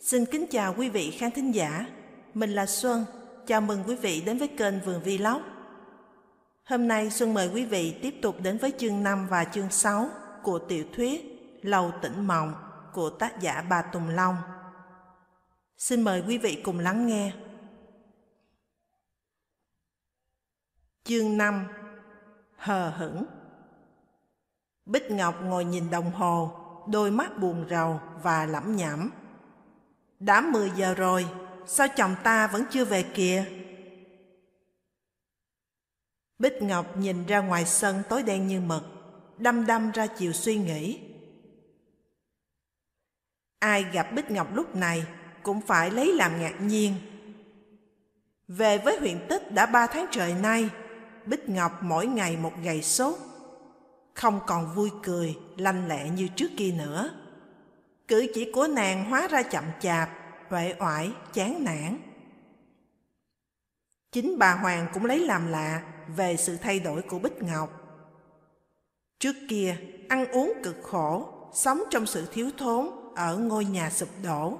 Xin kính chào quý vị khán thính giả. Mình là Xuân. Chào mừng quý vị đến với kênh Vườn Vlog. Hôm nay Xuân mời quý vị tiếp tục đến với chương 5 và chương 6 của tiểu thuyết Lầu Tỉnh Mộng của tác giả Bà Tùng Long. Xin mời quý vị cùng lắng nghe. Chương 5 Hờ hững Bích Ngọc ngồi nhìn đồng hồ, đôi mắt buồn rầu và lẩm nhẩm. Đã 10 giờ rồi, sao chồng ta vẫn chưa về kìa? Bích Ngọc nhìn ra ngoài sân tối đen như mực, đăm đăm ra chiều suy nghĩ. Ai gặp Bích Ngọc lúc này cũng phải lấy làm ngạc nhiên. Về với huyện tích đã ba tháng trời nay, Bích Ngọc mỗi ngày một gầy sốt, không còn vui cười, lanh lẹ như trước kia nữa. Cử chỉ của nàng hóa ra chậm chạp, uể oải, chán nản. Chính bà Hoàng cũng lấy làm lạ về sự thay đổi của Bích Ngọc. Trước kia, ăn uống cực khổ, sống trong sự thiếu thốn ở ngôi nhà sụp đổ,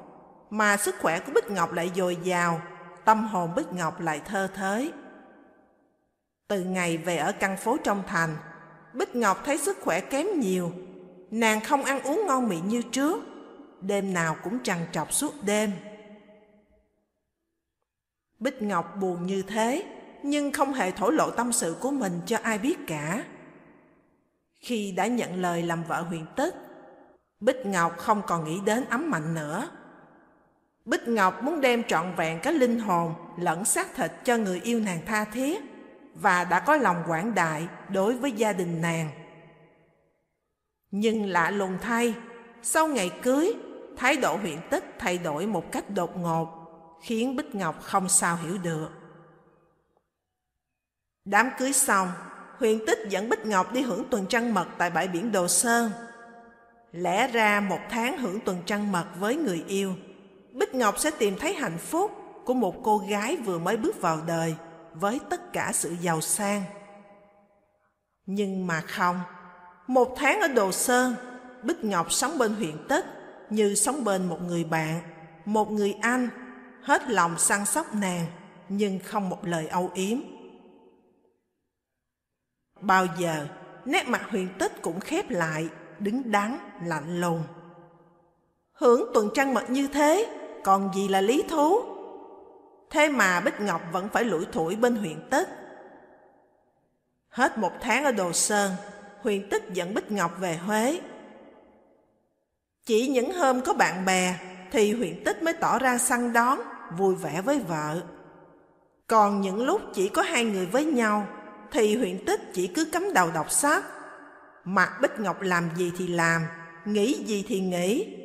mà sức khỏe của Bích Ngọc lại dồi dào, tâm hồn Bích Ngọc lại thơ thới. Từ ngày về ở căn phố trong thành, Bích Ngọc thấy sức khỏe kém nhiều, nàng không ăn uống ngon miệng như trước, đêm nào cũng trằn trọc suốt đêm. Bích Ngọc buồn như thế, nhưng không hề thổ lộ tâm sự của mình cho ai biết cả. Khi đã nhận lời làm vợ huyền tích, Bích Ngọc không còn nghĩ đến ấm mạnh nữa. Bích Ngọc muốn đem trọn vẹn cái linh hồn lẫn xác thịt cho người yêu nàng tha thiết và đã có lòng quảng đại đối với gia đình nàng. Nhưng lạ lùng thay, sau ngày cưới, thái độ huyện tích thay đổi một cách đột ngột, khiến Bích Ngọc không sao hiểu được. Đám cưới xong, huyện tích dẫn Bích Ngọc đi hưởng tuần trăng mật tại bãi biển Đồ Sơn. Lẽ ra một tháng hưởng tuần trăng mật với người yêu, Bích Ngọc sẽ tìm thấy hạnh phúc của một cô gái vừa mới bước vào đời với tất cả sự giàu sang. Nhưng mà không, một tháng ở Đồ Sơn, Bích Ngọc sống bên huyện Tích như sống bên một người bạn, một người anh, hết lòng săn sóc nàng, nhưng không một lời âu yếm. Bao giờ, nét mặt huyền tích cũng khép lại, đứng đắn, lạnh lùng. Hưởng tuần trăng mật như thế, còn gì là lý thú? Thế mà Bích Ngọc vẫn phải lủi thủi bên huyện tích. Hết một tháng ở Đồ Sơn, huyền tích dẫn Bích Ngọc về Huế. Chỉ những hôm có bạn bè thì huyện tích mới tỏ ra săn đón, vui vẻ với vợ. Còn những lúc chỉ có hai người với nhau thì huyện tích chỉ cứ cắm đầu đọc sách. Mặt Bích Ngọc làm gì thì làm, nghĩ gì thì nghĩ.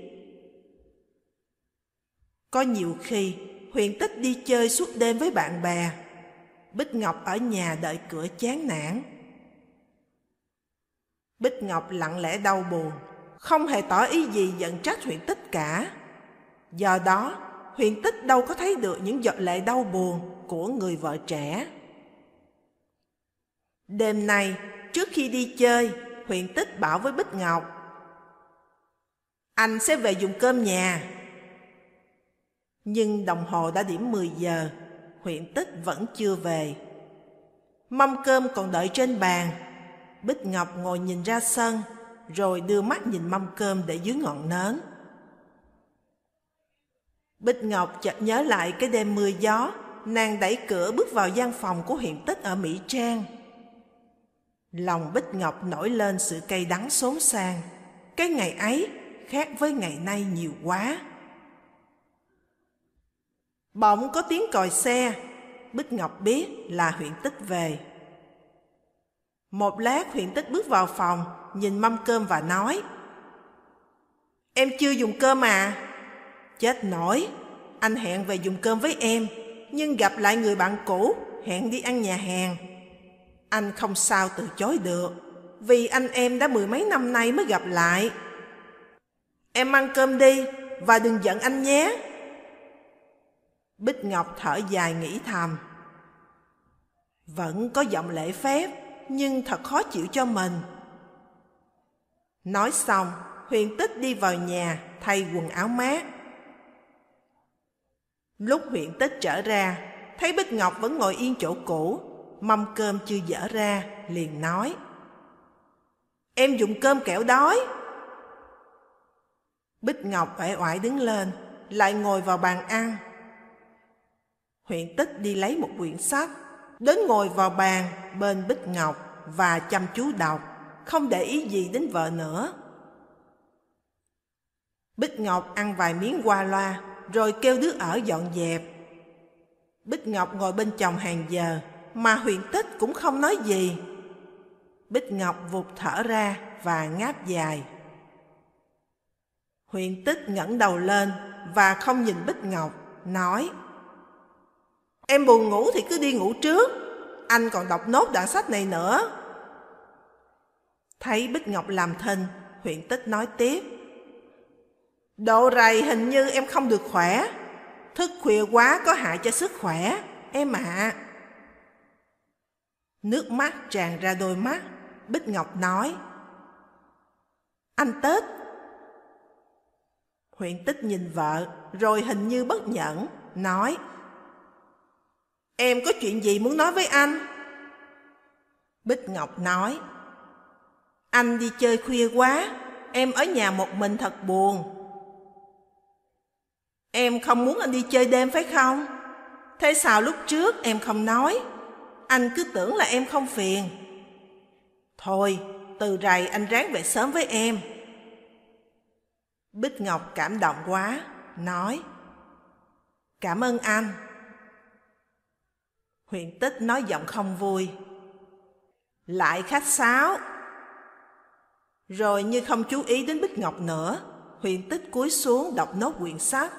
Có nhiều khi huyện tích đi chơi suốt đêm với bạn bè. Bích Ngọc ở nhà đợi cửa chán nản. Bích Ngọc lặng lẽ đau buồn, không hề tỏ ý gì giận trách huyện tích cả. Do đó, huyện tích đâu có thấy được những giọt lệ đau buồn của người vợ trẻ. Đêm nay, trước khi đi chơi, huyện tích bảo với Bích Ngọc. Anh sẽ về dùng cơm nhà. Nhưng đồng hồ đã điểm 10 giờ, huyện tích vẫn chưa về. Mâm cơm còn đợi trên bàn. Bích Ngọc ngồi nhìn ra sân, rồi đưa mắt nhìn mâm cơm để dưới ngọn nến. Bích Ngọc chợt nhớ lại cái đêm mưa gió, nàng đẩy cửa bước vào gian phòng của huyện tích ở Mỹ Trang. Lòng Bích Ngọc nổi lên sự cay đắng xốn sang. Cái ngày ấy khác với ngày nay nhiều quá. Bỗng có tiếng còi xe, Bích Ngọc biết là huyện tích về. Một lát huyện tích bước vào phòng, nhìn mâm cơm và nói Em chưa dùng cơm à? Chết nổi, anh hẹn về dùng cơm với em, nhưng gặp lại người bạn cũ, hẹn đi ăn nhà hàng. Anh không sao từ chối được, vì anh em đã mười mấy năm nay mới gặp lại. Em ăn cơm đi, và đừng giận anh nhé. Bích Ngọc thở dài nghĩ thầm. Vẫn có giọng lễ phép, nhưng thật khó chịu cho mình. Nói xong, huyền tích đi vào nhà thay quần áo mát. Lúc Huyền tích trở ra, thấy Bích Ngọc vẫn ngồi yên chỗ cũ, mâm cơm chưa dở ra, liền nói. Em dùng cơm kẹo đói. Bích Ngọc uể oải đứng lên, lại ngồi vào bàn ăn. Huyện tích đi lấy một quyển sách, đến ngồi vào bàn bên Bích Ngọc và chăm chú đọc, không để ý gì đến vợ nữa. Bích Ngọc ăn vài miếng qua loa, rồi kêu đứa ở dọn dẹp. Bích Ngọc ngồi bên chồng hàng giờ, mà huyện tích cũng không nói gì. Bích Ngọc vụt thở ra và ngáp dài. Huyện tích ngẩng đầu lên và không nhìn Bích Ngọc, nói Em buồn ngủ thì cứ đi ngủ trước, anh còn đọc nốt đoạn sách này nữa. Thấy Bích Ngọc làm thinh, huyện tích nói tiếp. Độ rày hình như em không được khỏe, thức khuya quá có hại cho sức khỏe, em ạ. À. Nước mắt tràn ra đôi mắt, Bích Ngọc nói. Anh Tết. Huyện tích nhìn vợ Rồi hình như bất nhẫn Nói. Em có chuyện gì muốn nói với anh? Bích Ngọc nói. Anh đi chơi khuya quá Em ở nhà một mình thật buồn Em không muốn anh đi chơi đêm phải không Thế sao lúc trước em không nói Anh cứ tưởng là em không phiền Thôi từ rày anh ráng về sớm với em Bích Ngọc cảm động quá, nói Cảm ơn anh. Huyền tích nói giọng không vui. Lại khách sáo. Rồi như không chú ý đến Bích Ngọc nữa, huyền tích cúi xuống đọc nốt quyển sách.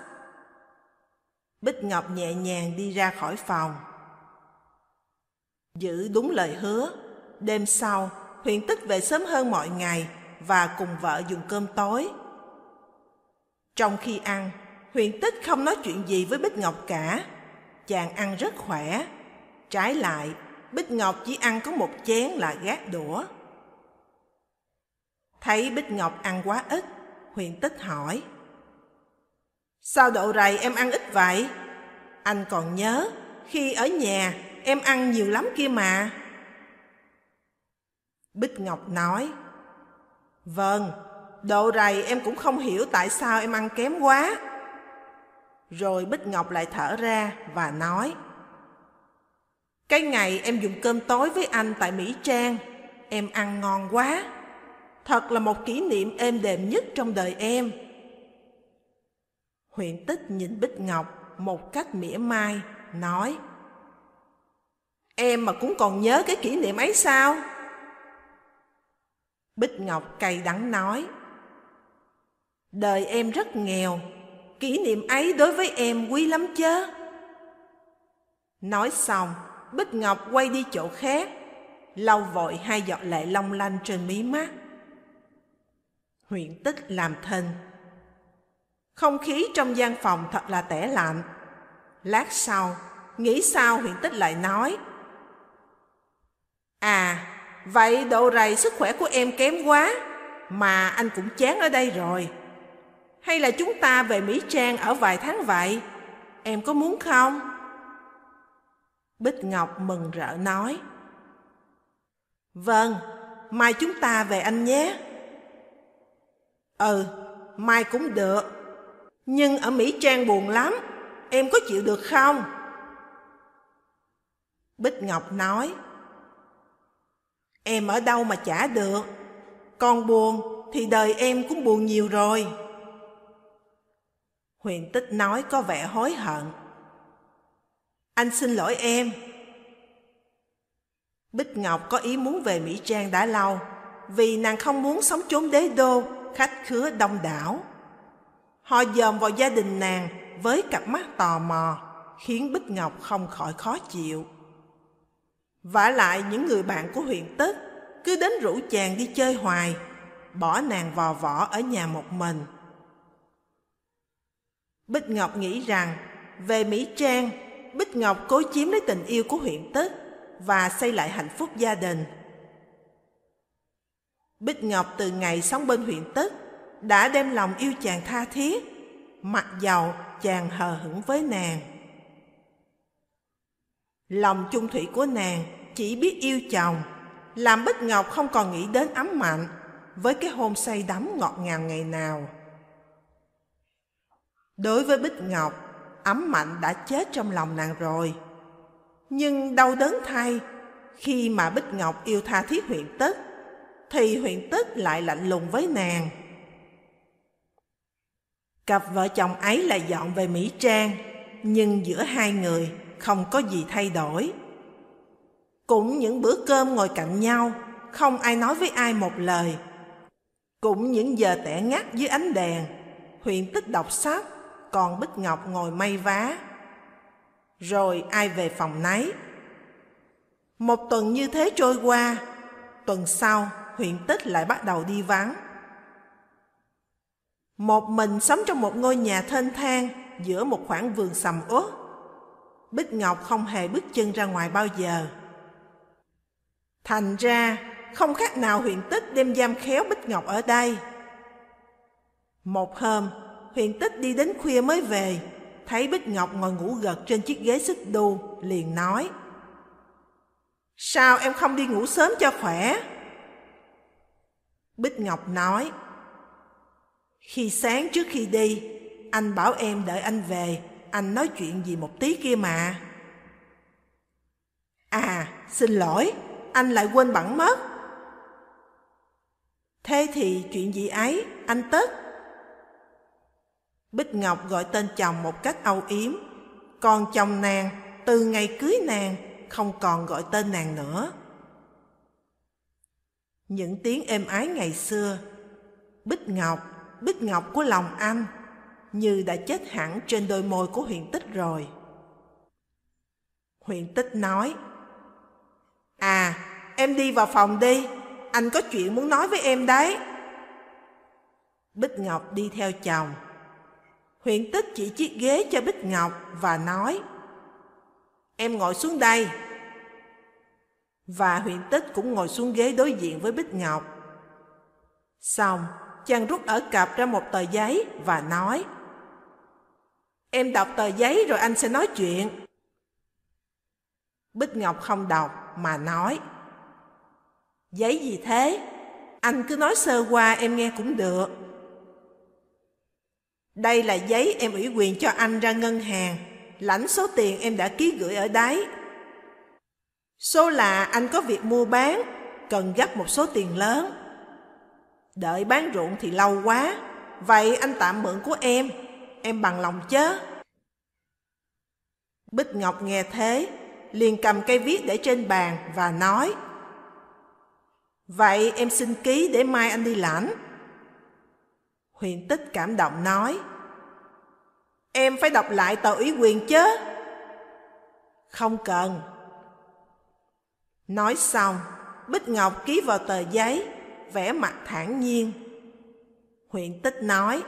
Bích Ngọc nhẹ nhàng đi ra khỏi phòng. Giữ đúng lời hứa, đêm sau, huyền tích về sớm hơn mọi ngày và cùng vợ dùng cơm tối. Trong khi ăn, huyền tích không nói chuyện gì với Bích Ngọc cả. Chàng ăn rất khỏe. Trái lại, Bích Ngọc chỉ ăn có một chén là gác đũa. Thấy Bích Ngọc ăn quá ít, huyền tích hỏi. Sao đậu rầy em ăn ít vậy? Anh còn nhớ, khi ở nhà em ăn nhiều lắm kia mà. Bích Ngọc nói, Vâng, đậu rầy em cũng không hiểu tại sao em ăn kém quá. Rồi Bích Ngọc lại thở ra và nói Cái ngày em dùng cơm tối với anh tại Mỹ Trang Em ăn ngon quá Thật là một kỷ niệm êm đềm nhất trong đời em Huyện tích nhìn Bích Ngọc một cách mỉa mai Nói Em mà cũng còn nhớ cái kỷ niệm ấy sao? Bích Ngọc cay đắng nói Đời em rất nghèo, kỷ niệm ấy đối với em quý lắm chớ. Nói xong, Bích Ngọc quay đi chỗ khác, lau vội hai giọt lệ long lanh trên mí mắt. Huyện tích làm thân Không khí trong gian phòng thật là tẻ lạnh. Lát sau, nghĩ sao huyện tích lại nói. À, vậy độ rầy sức khỏe của em kém quá, mà anh cũng chán ở đây rồi. Hay là chúng ta về Mỹ Trang ở vài tháng vậy? Em có muốn không? Bích Ngọc mừng rỡ nói. Vâng, mai chúng ta về anh nhé. Ừ, mai cũng được. Nhưng ở Mỹ Trang buồn lắm, em có chịu được không? Bích Ngọc nói. Em ở đâu mà chả được, còn buồn thì đời em cũng buồn nhiều rồi. Huyền tích nói có vẻ hối hận. Anh xin lỗi em. Bích Ngọc có ý muốn về Mỹ Trang đã lâu, vì nàng không muốn sống chốn đế đô, khách khứa đông đảo. Họ dòm vào gia đình nàng với cặp mắt tò mò, khiến Bích Ngọc không khỏi khó chịu. vả lại những người bạn của huyện Tức cứ đến rủ chàng đi chơi hoài, bỏ nàng vò võ ở nhà một mình. Bích Ngọc nghĩ rằng về Mỹ Trang, Bích Ngọc cố chiếm lấy tình yêu của huyện Tức và xây lại hạnh phúc gia đình. Bích Ngọc từ ngày sống bên huyện Tức đã đem lòng yêu chàng tha thiết, mặc dầu chàng hờ hững với nàng. Lòng chung thủy của nàng chỉ biết yêu chồng, làm Bích Ngọc không còn nghĩ đến ấm mạnh với cái hôn say đắm ngọt ngào ngày nào. Đối với Bích Ngọc, ấm mạnh đã chết trong lòng nàng rồi. Nhưng đau đớn thay, khi mà Bích Ngọc yêu tha thiết huyện tích, thì huyện tích lại lạnh lùng với nàng. Cặp vợ chồng ấy lại dọn về Mỹ Trang, nhưng giữa hai người không có gì thay đổi. Cũng những bữa cơm ngồi cạnh nhau, không ai nói với ai một lời. Cũng những giờ tẻ ngắt dưới ánh đèn, huyện tích đọc sách, còn Bích Ngọc ngồi may vá. Rồi ai về phòng nấy. Một tuần như thế trôi qua, tuần sau huyện tích lại bắt đầu đi vắng. Một mình sống trong một ngôi nhà thênh thang giữa một khoảng vườn sầm uất. Bích Ngọc không hề bước chân ra ngoài bao giờ. Thành ra, không khác nào huyện tích đem giam khéo Bích Ngọc ở đây. Một hôm, huyện tích đi đến khuya mới về, thấy Bích Ngọc ngồi ngủ gật trên chiếc ghế xích đu, liền nói. Sao em không đi ngủ sớm cho khỏe? Bích Ngọc nói. Khi sáng trước khi đi, anh bảo em đợi anh về, anh nói chuyện gì một tí kia mà. À, xin lỗi, anh lại quên bẵng mất. Thế thì chuyện gì ấy, anh Tất? Bích Ngọc gọi tên chồng một cách âu yếm, còn chồng nàng từ ngày cưới nàng không còn gọi tên nàng nữa. Những tiếng êm ái ngày xưa, Bích Ngọc, Bích Ngọc của lòng anh, như đã chết hẳn trên đôi môi của huyện tích rồi. huyện tích nói, À, em đi vào phòng đi, anh có chuyện muốn nói với em đấy. Bích Ngọc đi theo chồng. huyện tích chỉ chiếc ghế cho Bích Ngọc và nói, Em ngồi xuống đây. Và huyện tích cũng ngồi xuống ghế đối diện với Bích Ngọc. Xong, chàng rút ở cặp ra một tờ giấy và nói, Em đọc tờ giấy rồi anh sẽ nói chuyện. Bích Ngọc không đọc mà nói. Giấy gì thế? Anh cứ nói sơ qua em nghe cũng được. Đây là giấy em ủy quyền cho anh ra ngân hàng, lãnh số tiền em đã ký gửi ở đấy. Số là anh có việc mua bán, cần gấp một số tiền lớn. Đợi bán ruộng thì lâu quá, vậy anh tạm mượn của em, em bằng lòng chớ. Bích Ngọc nghe thế, liền cầm cây viết để trên bàn và nói Vậy em xin ký để mai anh đi lãnh. Huyền tích cảm động nói Em phải đọc lại tờ ủy quyền chứ Không cần Nói xong, Bích Ngọc ký vào tờ giấy vẽ mặt thản nhiên. Huyện tích nói,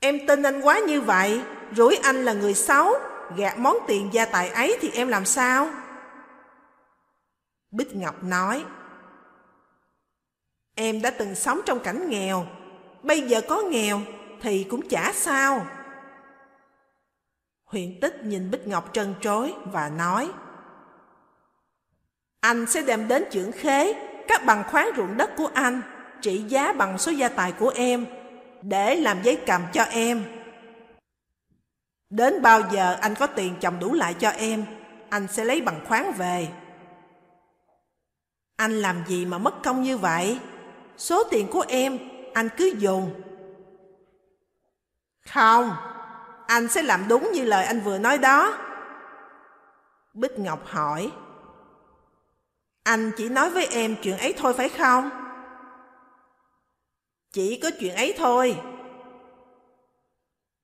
Em tin anh quá như vậy, Rủi anh là người xấu, Gạt món tiền gia tài ấy thì em làm sao? Bích Ngọc nói, Em đã từng sống trong cảnh nghèo, Bây giờ có nghèo thì cũng chả sao. Huyện tích nhìn Bích Ngọc trân trối và nói anh sẽ đem đến trưởng khế các bằng khoáng ruộng đất của anh trị giá bằng số gia tài của em để làm giấy cầm cho em. Đến bao giờ anh có tiền chồng đủ lại cho em, anh sẽ lấy bằng khoáng về. Anh làm gì mà mất công như vậy? Số tiền của em, anh cứ dùng. Không, anh sẽ làm đúng như lời anh vừa nói đó. Bích Ngọc hỏi. Anh chỉ nói với em chuyện ấy thôi phải không? Chỉ có chuyện ấy thôi.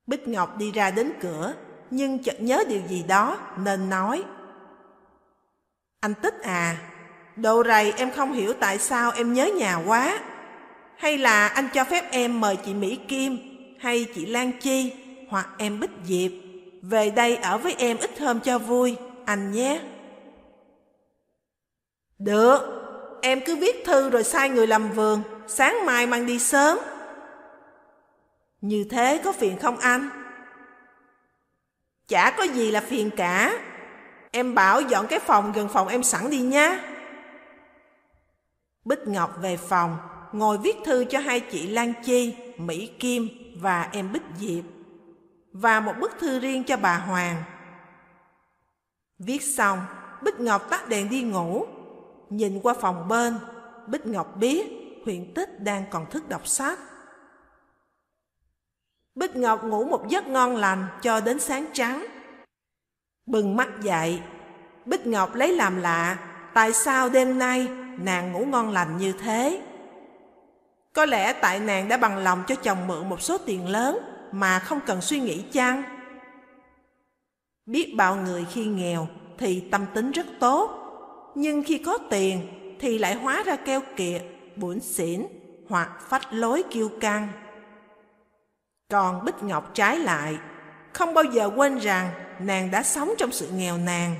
Bích Ngọc đi ra đến cửa, nhưng chợt nhớ điều gì đó nên nói. Anh Tích à, đồ rầy em không hiểu tại sao em nhớ nhà quá. Hay là anh cho phép em mời chị Mỹ Kim hay chị Lan Chi hoặc em Bích Diệp về đây ở với em ít hôm cho vui, anh nhé. Được, em cứ viết thư rồi sai người làm vườn, sáng mai mang đi sớm. Như thế có phiền không anh? Chả có gì là phiền cả. Em bảo dọn cái phòng gần phòng em sẵn đi nhá. Bích Ngọc về phòng, ngồi viết thư cho hai chị Lan Chi, Mỹ Kim và em Bích Diệp. Và một bức thư riêng cho bà Hoàng. Viết xong, Bích Ngọc tắt đèn đi ngủ. Nhìn qua phòng bên, Bích Ngọc biết huyện tích đang còn thức đọc sách. Bích Ngọc ngủ một giấc ngon lành cho đến sáng trắng. Bừng mắt dậy, Bích Ngọc lấy làm lạ tại sao đêm nay nàng ngủ ngon lành như thế. Có lẽ tại nàng đã bằng lòng cho chồng mượn một số tiền lớn mà không cần suy nghĩ chăng? Biết bao người khi nghèo thì tâm tính rất tốt, nhưng khi có tiền thì lại hóa ra keo kiệt, bủn xỉn hoặc phách lối kiêu căng. Còn Bích Ngọc trái lại, không bao giờ quên rằng nàng đã sống trong sự nghèo nàn.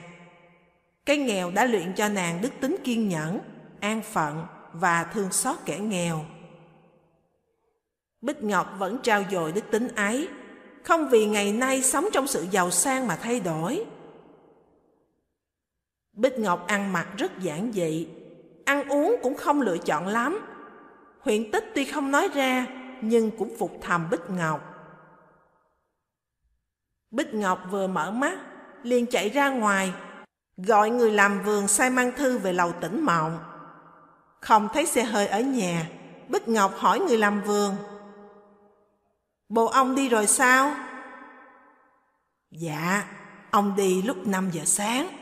Cái nghèo đã luyện cho nàng đức tính kiên nhẫn, an phận và thương xót kẻ nghèo. Bích Ngọc vẫn trao dồi đức tính ấy, không vì ngày nay sống trong sự giàu sang mà thay đổi. Bích Ngọc ăn mặc rất giản dị, ăn uống cũng không lựa chọn lắm. Huyện tích tuy không nói ra, nhưng cũng phục thầm Bích Ngọc. Bích Ngọc vừa mở mắt, liền chạy ra ngoài, gọi người làm vườn sai mang thư về lầu tỉnh mộng. Không thấy xe hơi ở nhà, Bích Ngọc hỏi người làm vườn. Bộ ông đi rồi sao? Dạ, ông đi lúc 5 giờ sáng.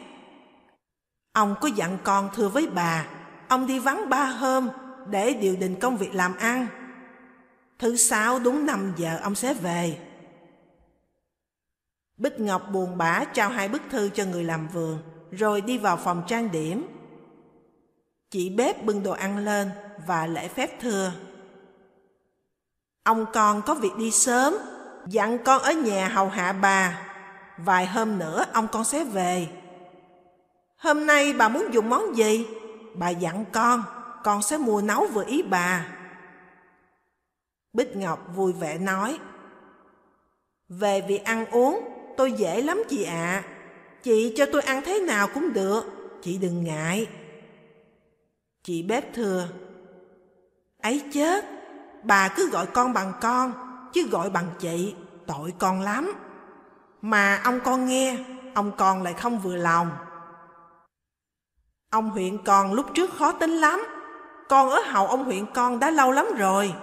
Ông có dặn con thưa với bà, ông đi vắng ba hôm để điều đình công việc làm ăn. Thứ sáu đúng 5 giờ ông sẽ về. Bích Ngọc buồn bã trao hai bức thư cho người làm vườn, rồi đi vào phòng trang điểm. Chị bếp bưng đồ ăn lên và lễ phép thưa. Ông con có việc đi sớm, dặn con ở nhà hầu hạ bà. Vài hôm nữa ông con sẽ về. Hôm nay bà muốn dùng món gì? Bà dặn con, con sẽ mua nấu vừa ý bà. Bích Ngọc vui vẻ nói. Về việc ăn uống, tôi dễ lắm chị ạ. À. Chị cho tôi ăn thế nào cũng được, chị đừng ngại. Chị bếp thừa Ấy chết, bà cứ gọi con bằng con, chứ gọi bằng chị, tội con lắm. Mà ông con nghe, ông con lại không vừa lòng. Ông huyện con lúc trước khó tính lắm, con ở hậu ông huyện con đã lâu lắm rồi.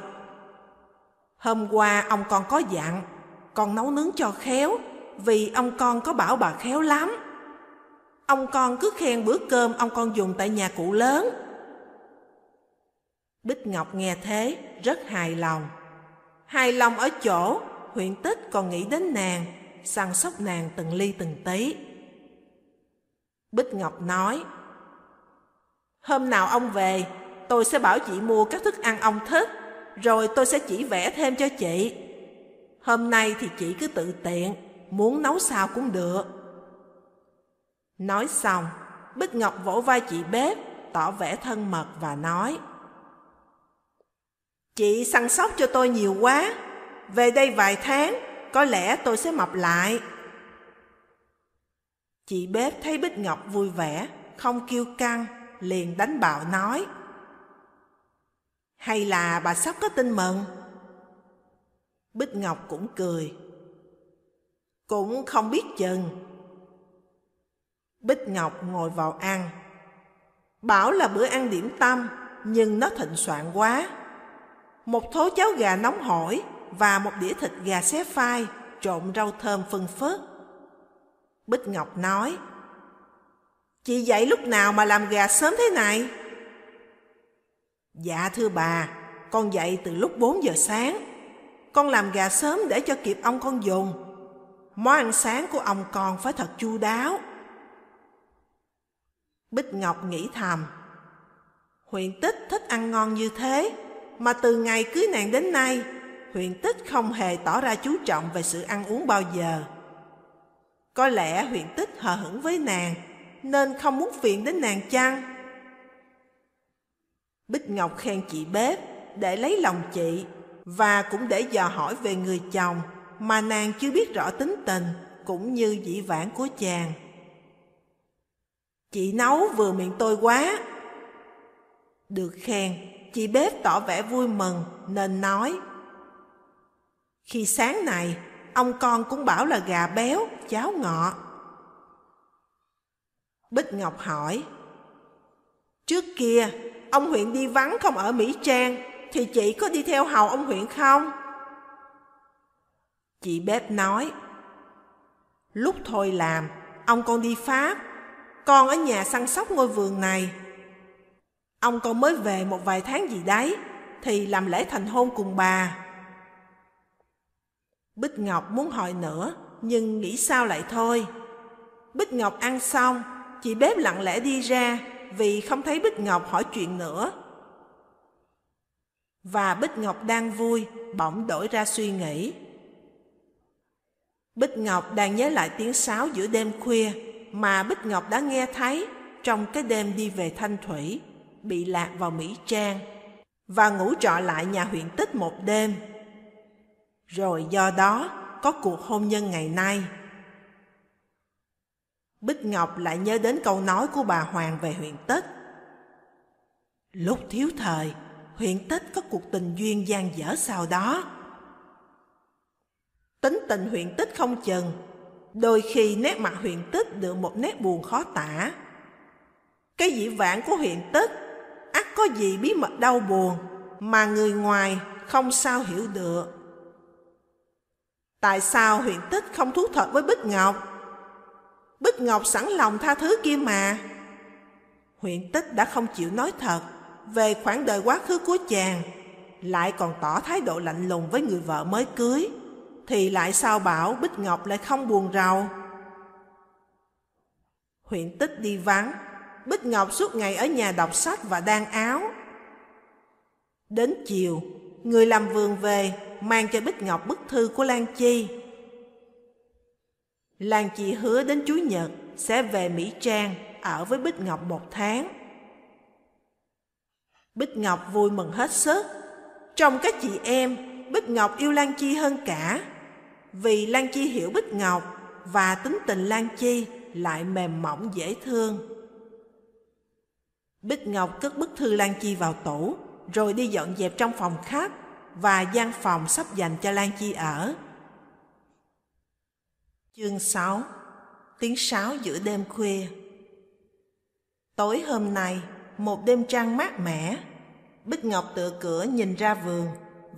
Hôm qua ông con có dặn, con nấu nướng cho khéo, vì ông con có bảo bà khéo lắm. Ông con cứ khen bữa cơm ông con dùng tại nhà cụ lớn. Bích Ngọc nghe thế rất hài lòng. Hài lòng ở chỗ huyện tích còn nghĩ đến nàng, săn sóc nàng từng ly từng tí. Bích Ngọc nói, Hôm nào ông về, tôi sẽ bảo chị mua các thức ăn ông thích, rồi tôi sẽ chỉ vẽ thêm cho chị. Hôm nay thì chị cứ tự tiện, muốn nấu sao cũng được. Nói xong, Bích Ngọc vỗ vai chị bếp, tỏ vẻ thân mật và nói Chị săn sóc cho tôi nhiều quá, về đây vài tháng, có lẽ tôi sẽ mập lại. Chị bếp thấy Bích Ngọc vui vẻ, không kiêu căng, liền đánh bạo nói Hay là bà sắp có tin mừng? Bích Ngọc cũng cười cũng không biết chừng. Bích Ngọc ngồi vào ăn. Bảo là bữa ăn điểm tâm, nhưng nó thịnh soạn quá. Một thố cháo gà nóng hổi và một đĩa thịt gà xé phai trộn rau thơm phân phớt. Bích Ngọc nói, Chị dậy lúc nào mà làm gà sớm thế này? Dạ thưa bà, con dậy từ lúc 4 giờ sáng. Con làm gà sớm để cho kịp ông con dùng. Món ăn sáng của ông con phải thật chu đáo. Bích Ngọc nghĩ thầm. Huyền tích thích ăn ngon như thế, mà từ ngày cưới nàng đến nay, huyền tích không hề tỏ ra chú trọng về sự ăn uống bao giờ. Có lẽ huyền tích hờ hững với nàng, nên không muốn phiền đến nàng chăng? Bích Ngọc khen chị bếp để lấy lòng chị và cũng để dò hỏi về người chồng mà nàng chưa biết rõ tính tình cũng như dĩ vãng của chàng. Chị nấu vừa miệng tôi quá. Được khen, chị bếp tỏ vẻ vui mừng nên nói. Khi sáng này, ông con cũng bảo là gà béo, cháo ngọ. Bích Ngọc hỏi, Trước kia, ông huyện đi vắng không ở Mỹ Trang, thì chị có đi theo hầu ông huyện không? Chị bếp nói, Lúc thôi làm, ông con đi Pháp, con ở nhà săn sóc ngôi vườn này. Ông con mới về một vài tháng gì đấy, thì làm lễ thành hôn cùng bà. Bích Ngọc muốn hỏi nữa, nhưng nghĩ sao lại thôi. Bích Ngọc ăn xong, chị bếp lặng lẽ đi ra vì không thấy Bích Ngọc hỏi chuyện nữa. Và Bích Ngọc đang vui, bỗng đổi ra suy nghĩ. Bích Ngọc đang nhớ lại tiếng sáo giữa đêm khuya mà Bích Ngọc đã nghe thấy trong cái đêm đi về Thanh Thủy, bị lạc vào Mỹ Trang và ngủ trọ lại nhà huyện tích một đêm. Rồi do đó có cuộc hôn nhân ngày nay. Bích Ngọc lại nhớ đến câu nói của bà Hoàng về huyện tích. Lúc thiếu thời, huyện tích có cuộc tình duyên gian dở sau đó. Tính tình huyện tích không chừng, đôi khi nét mặt huyện tích được một nét buồn khó tả. Cái dĩ vãng của huyện tích, ắt có gì bí mật đau buồn mà người ngoài không sao hiểu được. Tại sao huyện tích không thú thật với Bích Ngọc? Bích Ngọc sẵn lòng tha thứ kia mà. Huyện tích đã không chịu nói thật về khoảng đời quá khứ của chàng, lại còn tỏ thái độ lạnh lùng với người vợ mới cưới thì lại sao bảo Bích Ngọc lại không buồn rầu? Huyện tích đi vắng, Bích Ngọc suốt ngày ở nhà đọc sách và đan áo. Đến chiều, người làm vườn về mang cho Bích Ngọc bức thư của Lan Chi. Lan Chi hứa đến Chủ nhật sẽ về Mỹ Trang ở với Bích Ngọc một tháng. Bích Ngọc vui mừng hết sức. Trong các chị em, Bích Ngọc yêu Lan Chi hơn cả vì Lan Chi hiểu Bích Ngọc và tính tình Lan Chi lại mềm mỏng dễ thương. Bích Ngọc cất bức thư Lan Chi vào tủ, rồi đi dọn dẹp trong phòng khách và gian phòng sắp dành cho Lan Chi ở. Chương 6 Tiếng sáo giữa đêm khuya Tối hôm nay, một đêm trăng mát mẻ, Bích Ngọc tựa cửa nhìn ra vườn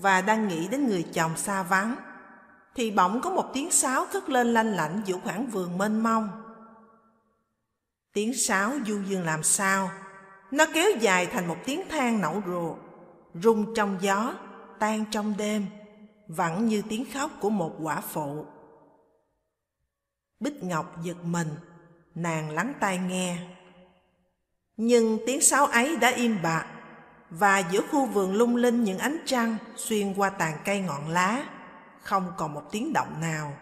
và đang nghĩ đến người chồng xa vắng thì bỗng có một tiếng sáo cất lên lanh lảnh giữa khoảng vườn mênh mông. Tiếng sáo du dương làm sao? Nó kéo dài thành một tiếng than nổ rùa, rung trong gió, tan trong đêm, vẫn như tiếng khóc của một quả phụ. Bích Ngọc giật mình, nàng lắng tai nghe. Nhưng tiếng sáo ấy đã im bặt, và giữa khu vườn lung linh những ánh trăng xuyên qua tàn cây ngọn lá không còn một tiếng động nào.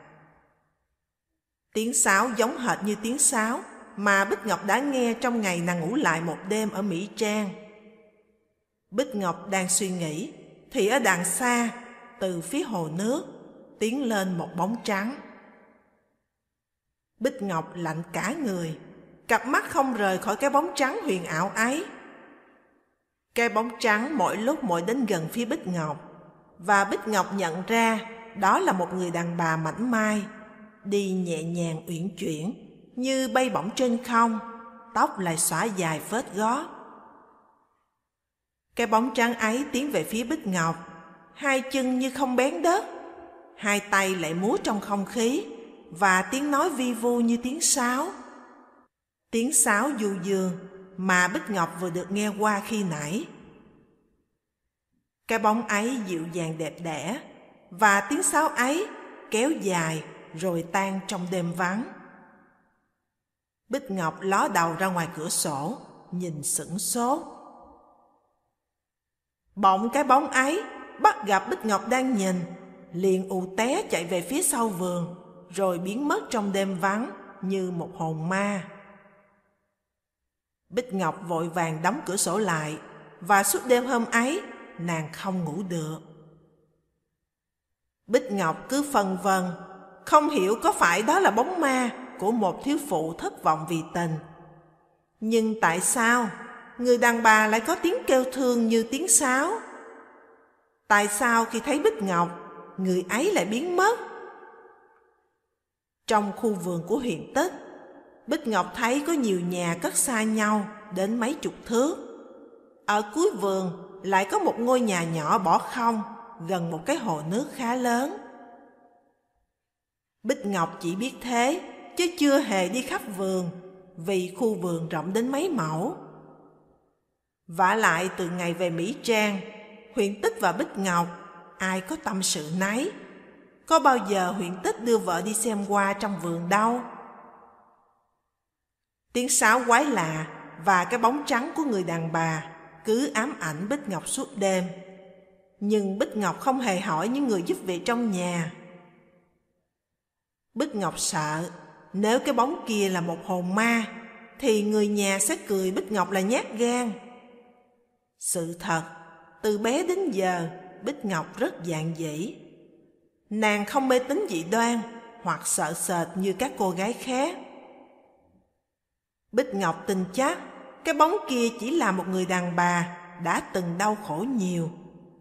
Tiếng sáo giống hệt như tiếng sáo mà Bích Ngọc đã nghe trong ngày nàng ngủ lại một đêm ở Mỹ Trang. Bích Ngọc đang suy nghĩ, thì ở đằng xa, từ phía hồ nước, tiến lên một bóng trắng. Bích Ngọc lạnh cả người, cặp mắt không rời khỏi cái bóng trắng huyền ảo ấy. Cái bóng trắng mỗi lúc mỗi đến gần phía Bích Ngọc, và Bích Ngọc nhận ra đó là một người đàn bà mảnh mai, đi nhẹ nhàng uyển chuyển, như bay bổng trên không, tóc lại xõa dài phết gót. Cái bóng trắng ấy tiến về phía Bích Ngọc, hai chân như không bén đất, hai tay lại múa trong không khí, và tiếng nói vi vu như tiếng sáo. Tiếng sáo du dương mà Bích Ngọc vừa được nghe qua khi nãy. Cái bóng ấy dịu dàng đẹp đẽ, và tiếng sáo ấy kéo dài rồi tan trong đêm vắng. Bích Ngọc ló đầu ra ngoài cửa sổ, nhìn sững sốt. Bỗng cái bóng ấy bắt gặp Bích Ngọc đang nhìn, liền ù té chạy về phía sau vườn, rồi biến mất trong đêm vắng như một hồn ma. Bích Ngọc vội vàng đóng cửa sổ lại, và suốt đêm hôm ấy nàng không ngủ được. Bích Ngọc cứ phân vân, không hiểu có phải đó là bóng ma của một thiếu phụ thất vọng vì tình. Nhưng tại sao người đàn bà lại có tiếng kêu thương như tiếng sáo? Tại sao khi thấy Bích Ngọc, người ấy lại biến mất? Trong khu vườn của huyện Tích, Bích Ngọc thấy có nhiều nhà cất xa nhau đến mấy chục thước. Ở cuối vườn lại có một ngôi nhà nhỏ bỏ không gần một cái hồ nước khá lớn. Bích Ngọc chỉ biết thế, chứ chưa hề đi khắp vườn, vì khu vườn rộng đến mấy mẫu. vả lại từ ngày về Mỹ Trang, huyện Tích và Bích Ngọc, ai có tâm sự nấy. Có bao giờ huyện Tích đưa vợ đi xem qua trong vườn đâu? Tiếng sáo quái lạ và cái bóng trắng của người đàn bà cứ ám ảnh Bích Ngọc suốt đêm. Nhưng Bích Ngọc không hề hỏi những người giúp việc trong nhà. Bích Ngọc sợ nếu cái bóng kia là một hồn ma thì người nhà sẽ cười Bích Ngọc là nhát gan. Sự thật, từ bé đến giờ Bích Ngọc rất dạng dĩ. Nàng không mê tín dị đoan hoặc sợ sệt như các cô gái khác. Bích Ngọc tin chắc cái bóng kia chỉ là một người đàn bà đã từng đau khổ nhiều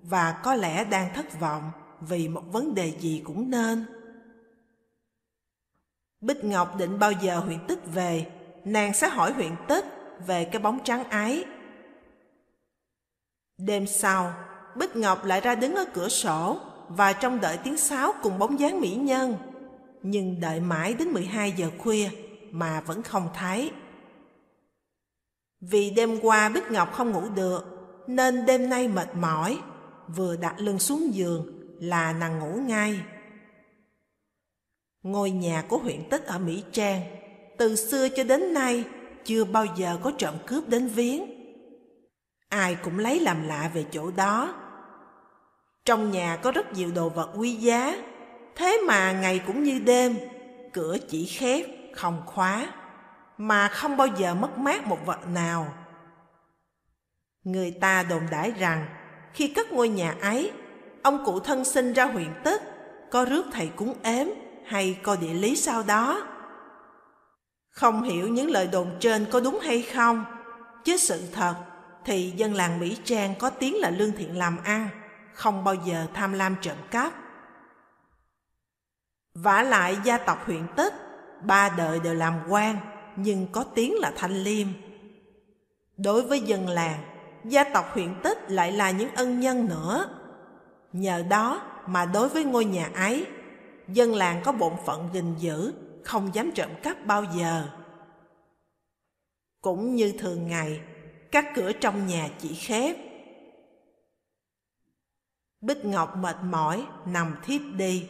và có lẽ đang thất vọng vì một vấn đề gì cũng nên. Bích Ngọc định bao giờ huyện tích về, nàng sẽ hỏi huyện tích về cái bóng trắng ấy. Đêm sau, Bích Ngọc lại ra đứng ở cửa sổ và trông đợi tiếng sáo cùng bóng dáng mỹ nhân. Nhưng đợi mãi đến 12 giờ khuya mà vẫn không thấy. Vì đêm qua Bích Ngọc không ngủ được, nên đêm nay mệt mỏi, vừa đặt lưng xuống giường là nàng ngủ ngay. Ngôi nhà của huyện Tích ở Mỹ Trang, từ xưa cho đến nay chưa bao giờ có trộm cướp đến viếng. Ai cũng lấy làm lạ về chỗ đó. Trong nhà có rất nhiều đồ vật quý giá, thế mà ngày cũng như đêm, cửa chỉ khép, không khóa mà không bao giờ mất mát một vật nào. Người ta đồn đãi rằng khi cất ngôi nhà ấy, ông cụ thân sinh ra huyện tức, có rước thầy cúng ếm hay coi địa lý sau đó. Không hiểu những lời đồn trên có đúng hay không, chứ sự thật thì dân làng Mỹ Trang có tiếng là lương thiện làm ăn, không bao giờ tham lam trộm cắp. vả lại gia tộc huyện Tích, ba đời đều làm quan, nhưng có tiếng là thanh liêm. Đối với dân làng, gia tộc huyện Tích lại là những ân nhân nữa. Nhờ đó mà đối với ngôi nhà ấy, dân làng có bổn phận gìn giữ, không dám trộm cắp bao giờ. Cũng như thường ngày, các cửa trong nhà chỉ khép. Bích Ngọc mệt mỏi, nằm thiếp đi.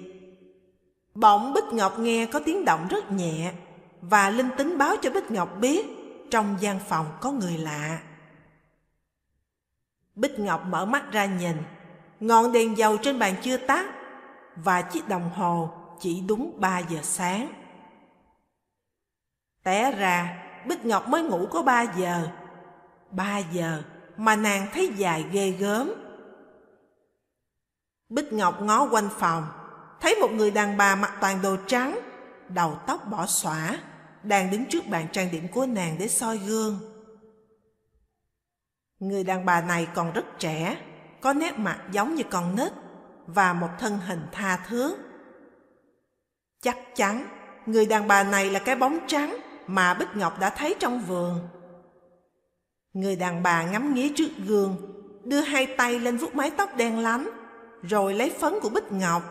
Bỗng Bích Ngọc nghe có tiếng động rất nhẹ, và linh tính báo cho Bích Ngọc biết trong gian phòng có người lạ. Bích Ngọc mở mắt ra nhìn, ngọn đèn dầu trên bàn chưa tắt và chiếc đồng hồ chỉ đúng 3 giờ sáng. Té ra, Bích Ngọc mới ngủ có 3 giờ. 3 giờ mà nàng thấy dài ghê gớm. Bích Ngọc ngó quanh phòng, thấy một người đàn bà mặc toàn đồ trắng, đầu tóc bỏ xõa, đang đứng trước bàn trang điểm của nàng để soi gương. Người đàn bà này còn rất trẻ, có nét mặt giống như con nít và một thân hình tha thước. Chắc chắn người đàn bà này là cái bóng trắng mà Bích Ngọc đã thấy trong vườn. Người đàn bà ngắm nghía trước gương, đưa hai tay lên vuốt mái tóc đen lắm, rồi lấy phấn của Bích Ngọc,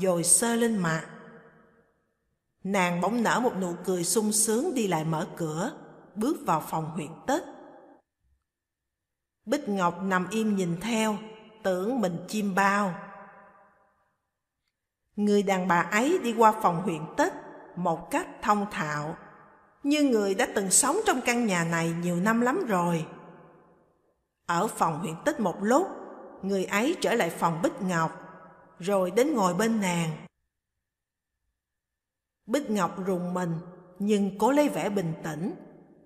rồi sơ lên mặt. Nàng bỗng nở một nụ cười sung sướng đi lại mở cửa, bước vào phòng huyện tích. Bích Ngọc nằm im nhìn theo, tưởng mình chim bao. Người đàn bà ấy đi qua phòng huyện tích một cách thông thạo, như người đã từng sống trong căn nhà này nhiều năm lắm rồi. Ở phòng huyện tích một lúc, người ấy trở lại phòng Bích Ngọc, rồi đến ngồi bên nàng. Bích Ngọc rùng mình, nhưng cố lấy vẻ bình tĩnh,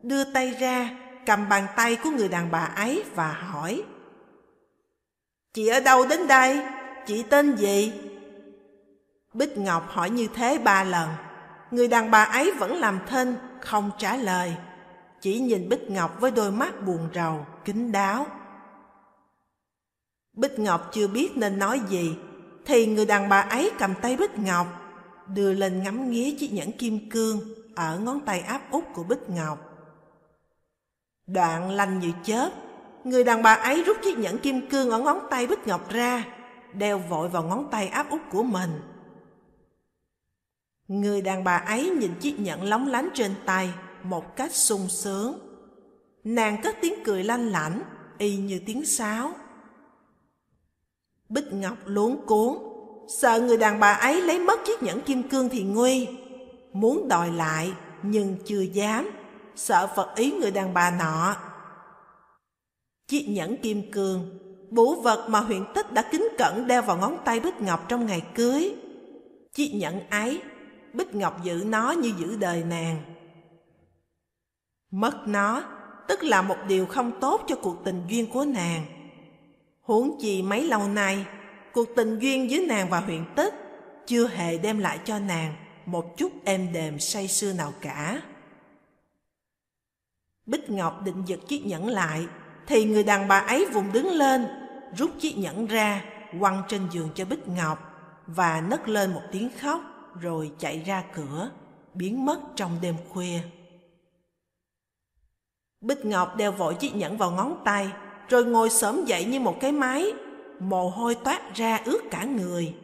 đưa tay ra, cầm bàn tay của người đàn bà ấy và hỏi. Chị ở đâu đến đây? Chị tên gì? Bích Ngọc hỏi như thế ba lần. Người đàn bà ấy vẫn làm thinh, không trả lời. chỉ nhìn Bích Ngọc với đôi mắt buồn rầu, kính đáo. Bích Ngọc chưa biết nên nói gì, thì người đàn bà ấy cầm tay Bích Ngọc, đưa lên ngắm nghía chiếc nhẫn kim cương ở ngón tay áp út của Bích Ngọc. Đoạn lanh như chớp, người đàn bà ấy rút chiếc nhẫn kim cương ở ngón tay Bích Ngọc ra, đeo vội vào ngón tay áp út của mình. Người đàn bà ấy nhìn chiếc nhẫn lóng lánh trên tay một cách sung sướng. Nàng cất tiếng cười lanh lảnh, y như tiếng sáo. Bích Ngọc luống cuốn, sợ người đàn bà ấy lấy mất chiếc nhẫn kim cương thì nguy. Muốn đòi lại, nhưng chưa dám, sợ Phật ý người đàn bà nọ. Chiếc nhẫn kim cương, bủ vật mà huyện tích đã kính cẩn đeo vào ngón tay Bích Ngọc trong ngày cưới. Chiếc nhẫn ấy, Bích Ngọc giữ nó như giữ đời nàng. Mất nó, tức là một điều không tốt cho cuộc tình duyên của nàng. Huống chi mấy lâu nay, cuộc tình duyên với nàng và huyện tích chưa hề đem lại cho nàng một chút êm đềm say sưa nào cả. Bích Ngọc định giật chiếc nhẫn lại, thì người đàn bà ấy vùng đứng lên, rút chiếc nhẫn ra, quăng trên giường cho Bích Ngọc và nấc lên một tiếng khóc rồi chạy ra cửa, biến mất trong đêm khuya. Bích Ngọc đeo vội chiếc nhẫn vào ngón tay, rồi ngồi sớm dậy như một cái máy, mồ hôi toát ra ướt cả người.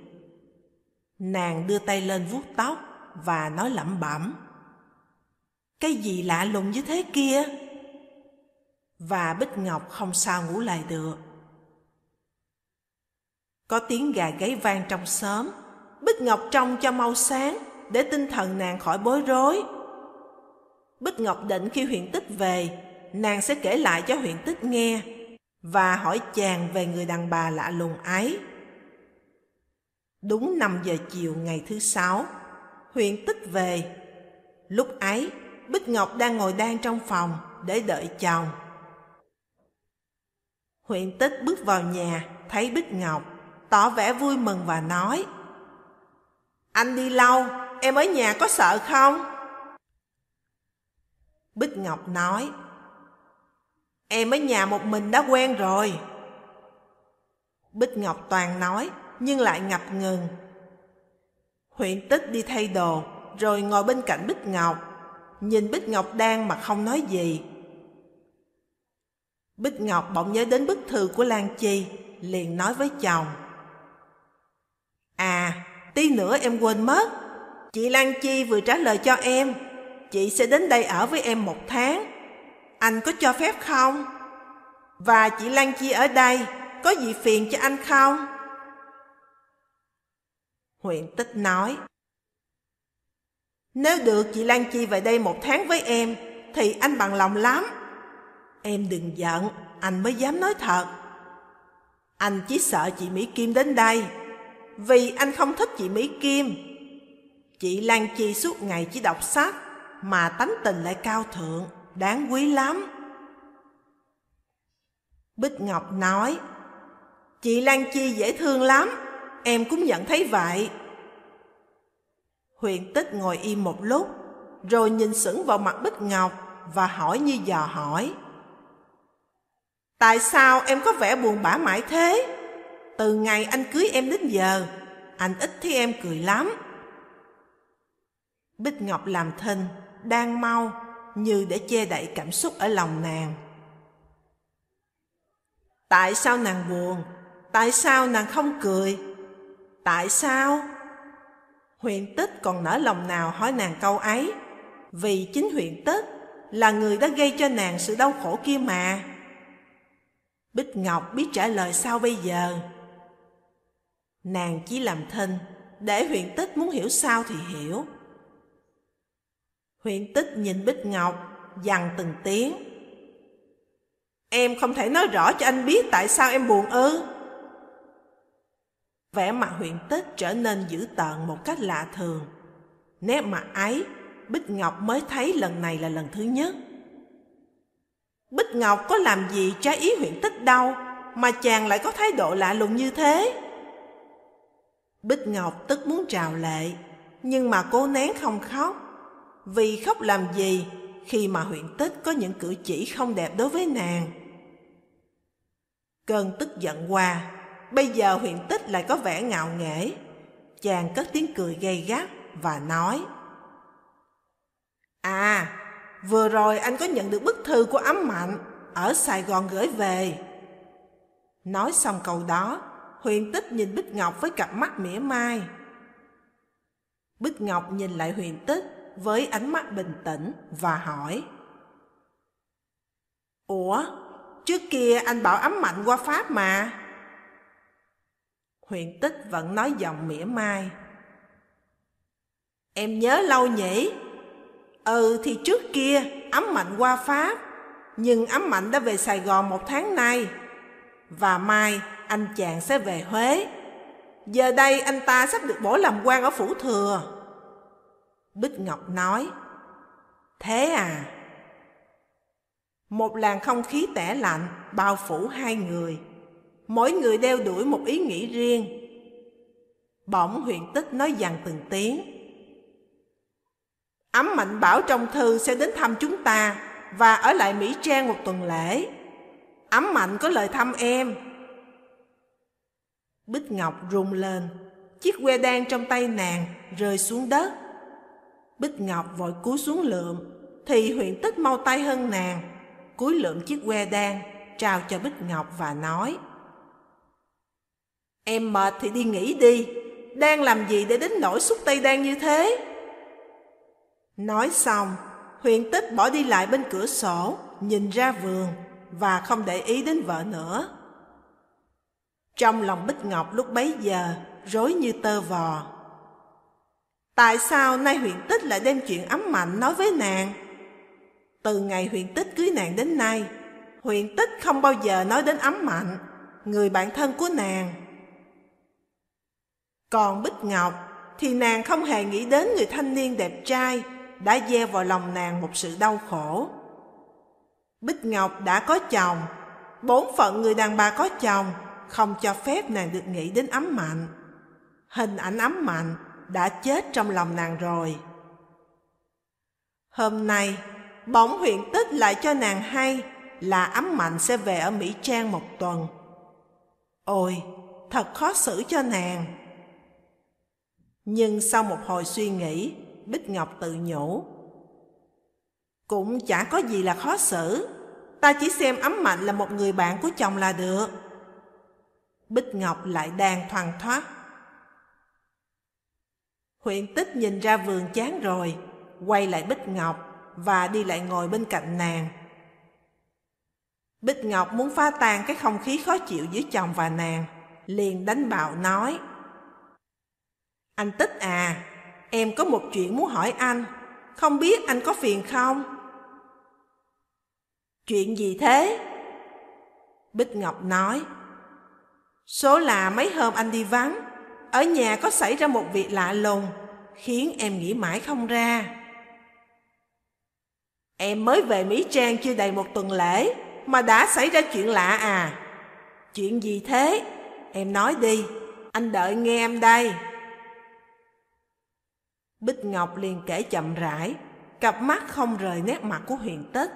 Nàng đưa tay lên vuốt tóc và nói lẩm bẩm. Cái gì lạ lùng như thế kia? Và Bích Ngọc không sao ngủ lại được. Có tiếng gà gáy vang trong xóm, Bích Ngọc trông cho mau sáng để tinh thần nàng khỏi bối rối. Bích Ngọc định khi huyện tích về, nàng sẽ kể lại cho huyện tích nghe và hỏi chàng về người đàn bà lạ lùng ấy. Đúng 5 giờ chiều ngày thứ sáu, huyện tức về. Lúc ấy, Bích Ngọc đang ngồi đan trong phòng để đợi chồng. Huyện tích bước vào nhà, thấy Bích Ngọc, tỏ vẻ vui mừng và nói Anh đi lâu, em ở nhà có sợ không? Bích Ngọc nói Em ở nhà một mình đã quen rồi. Bích Ngọc Toàn nói, nhưng lại ngập ngừng. Huyện tích đi thay đồ, rồi ngồi bên cạnh Bích Ngọc. Nhìn Bích Ngọc đang mà không nói gì. Bích Ngọc bỗng nhớ đến bức thư của Lan Chi, liền nói với chồng. À, tí nữa em quên mất. Chị Lan Chi vừa trả lời cho em, chị sẽ đến đây ở với em một tháng. Anh có cho phép không? Và chị Lan Chi ở đây, có gì phiền cho anh không? Huyện tích nói, Nếu được chị Lan Chi về đây một tháng với em, Thì anh bằng lòng lắm Em đừng giận, Anh mới dám nói thật Anh chỉ sợ chị Mỹ Kim đến đây, Vì anh không thích chị Mỹ Kim Chị Lan Chi suốt ngày chỉ đọc sách, Mà tánh tình lại cao thượng đáng quý lắm. Bích Ngọc nói, Chị Lan Chi dễ thương lắm, em cũng nhận thấy vậy. Huyền tích ngồi im một lúc, rồi nhìn sững vào mặt Bích Ngọc và hỏi như dò hỏi. Tại sao em có vẻ buồn bã mãi thế? Từ ngày anh cưới em đến giờ, anh ít thấy em cười lắm. Bích Ngọc làm thinh, đang mau như để che đậy cảm xúc ở lòng nàng. Tại sao nàng buồn? Tại sao nàng không cười? Tại sao? Huyện tích còn nở lòng nào hỏi nàng câu ấy, vì chính Huyện tích là người đã gây cho nàng sự đau khổ kia mà. Bích Ngọc biết trả lời sao bây giờ? Nàng chỉ làm thinh, để Huyện tích muốn hiểu sao thì hiểu. Huyện tích nhìn Bích Ngọc, dằn từng tiếng. Em không thể nói rõ cho anh biết tại sao em buồn ư. Vẻ mặt huyện tích trở nên dữ tợn một cách lạ thường. Nét mặt ấy, Bích Ngọc mới thấy lần này là lần thứ nhất. Bích Ngọc có làm gì trái ý huyện tích đâu, mà chàng lại có thái độ lạ lùng như thế. Bích Ngọc tức muốn trào lệ, nhưng mà cố nén không khóc vì khóc làm gì khi mà huyện tích có những cử chỉ không đẹp đối với nàng. Cơn tức giận qua, bây giờ huyện tích lại có vẻ ngạo nghễ. Chàng cất tiếng cười gay gắt và nói À, vừa rồi anh có nhận được bức thư của ấm mạnh ở Sài Gòn gửi về. Nói xong câu đó, Huyền Tích nhìn Bích Ngọc với cặp mắt mỉa mai. Bích Ngọc nhìn lại Huyền Tích với ánh mắt bình tĩnh và hỏi. Ủa, trước kia anh bảo ấm mạnh qua Pháp mà. Huyền Tích vẫn nói giọng mỉa mai. Em nhớ lâu nhỉ? Ừ thì trước kia ấm mạnh qua Pháp, nhưng ấm mạnh đã về Sài Gòn một tháng nay. Và mai anh chàng sẽ về Huế. Giờ đây anh ta sắp được bổ làm quan ở Phủ Thừa. Bích Ngọc nói, Thế à? Một làn không khí tẻ lạnh bao phủ hai người. Mỗi người đeo đuổi một ý nghĩ riêng. Bỗng huyện tích nói dằn từng tiếng. Ấm Mạnh bảo trong thư sẽ đến thăm chúng ta và ở lại Mỹ Trang một tuần lễ. Ấm Mạnh có lời thăm em. Bích Ngọc rung lên, chiếc que đen trong tay nàng rơi xuống đất. Bích Ngọc vội cúi xuống lượm, thì huyện tích mau tay hơn nàng, cúi lượm chiếc que đan, trao cho Bích Ngọc và nói Em mệt thì đi nghỉ đi, đang làm gì để đến nỗi xúc tay đan như thế? Nói xong, huyện tích bỏ đi lại bên cửa sổ, nhìn ra vườn và không để ý đến vợ nữa. Trong lòng Bích Ngọc lúc bấy giờ rối như tơ vò. Tại sao nay huyện tích lại đem chuyện ấm mạnh nói với nàng? Từ ngày huyện tích cưới nàng đến nay, huyện tích không bao giờ nói đến ấm mạnh, người bạn thân của nàng. Còn Bích Ngọc thì nàng không hề nghĩ đến người thanh niên đẹp trai đã gieo vào lòng nàng một sự đau khổ. Bích Ngọc đã có chồng, bốn phận người đàn bà có chồng không cho phép nàng được nghĩ đến ấm mạnh. Hình ảnh ấm mạnh đã chết trong lòng nàng rồi. Hôm nay, bỗng huyện tích lại cho nàng hay là ấm mạnh sẽ về ở Mỹ Trang một tuần. Ôi, thật khó xử cho nàng. Nhưng sau một hồi suy nghĩ, Bích Ngọc tự nhủ. Cũng chả có gì là khó xử, ta chỉ xem ấm mạnh là một người bạn của chồng là được. Bích Ngọc lại đang thoang thoát. Huyện tích nhìn ra vườn chán rồi, quay lại Bích Ngọc và đi lại ngồi bên cạnh nàng. Bích Ngọc muốn phá tan cái không khí khó chịu giữa chồng và nàng, liền đánh bạo nói. Anh Tích à, em có một chuyện muốn hỏi anh, không biết anh có phiền không? Chuyện gì thế? Bích Ngọc nói. Số là mấy hôm anh đi vắng, ở nhà có xảy ra một việc lạ lùng, khiến em nghĩ mãi không ra. Em mới về Mỹ Trang chưa đầy một tuần lễ, mà đã xảy ra chuyện lạ à? Chuyện gì thế? Em nói đi, anh đợi nghe em đây. Bích Ngọc liền kể chậm rãi, cặp mắt không rời nét mặt của huyền Tích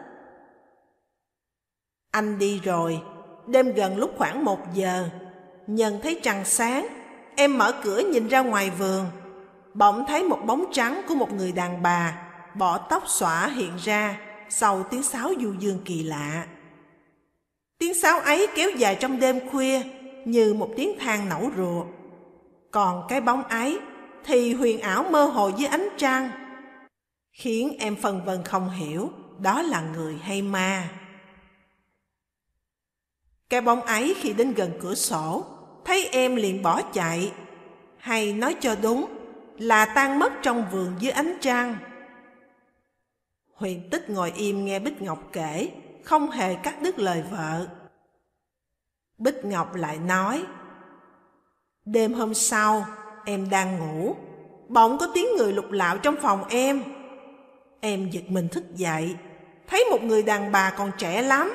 Anh đi rồi, đêm gần lúc khoảng một giờ, Nhân thấy trăng sáng, em mở cửa nhìn ra ngoài vườn, bỗng thấy một bóng trắng của một người đàn bà, bỏ tóc xõa hiện ra sau tiếng sáo du dương kỳ lạ. Tiếng sáo ấy kéo dài trong đêm khuya như một tiếng than nẩu ruột. Còn cái bóng ấy thì huyền ảo mơ hồ dưới ánh trăng, khiến em phần vân không hiểu đó là người hay ma. Cái bóng ấy khi đến gần cửa sổ thấy em liền bỏ chạy, hay nói cho đúng là tan mất trong vườn dưới ánh trăng. Huyền tích ngồi im nghe Bích Ngọc kể, không hề cắt đứt lời vợ. Bích Ngọc lại nói, Đêm hôm sau, em đang ngủ, bỗng có tiếng người lục lạo trong phòng em. Em giật mình thức dậy, thấy một người đàn bà còn trẻ lắm,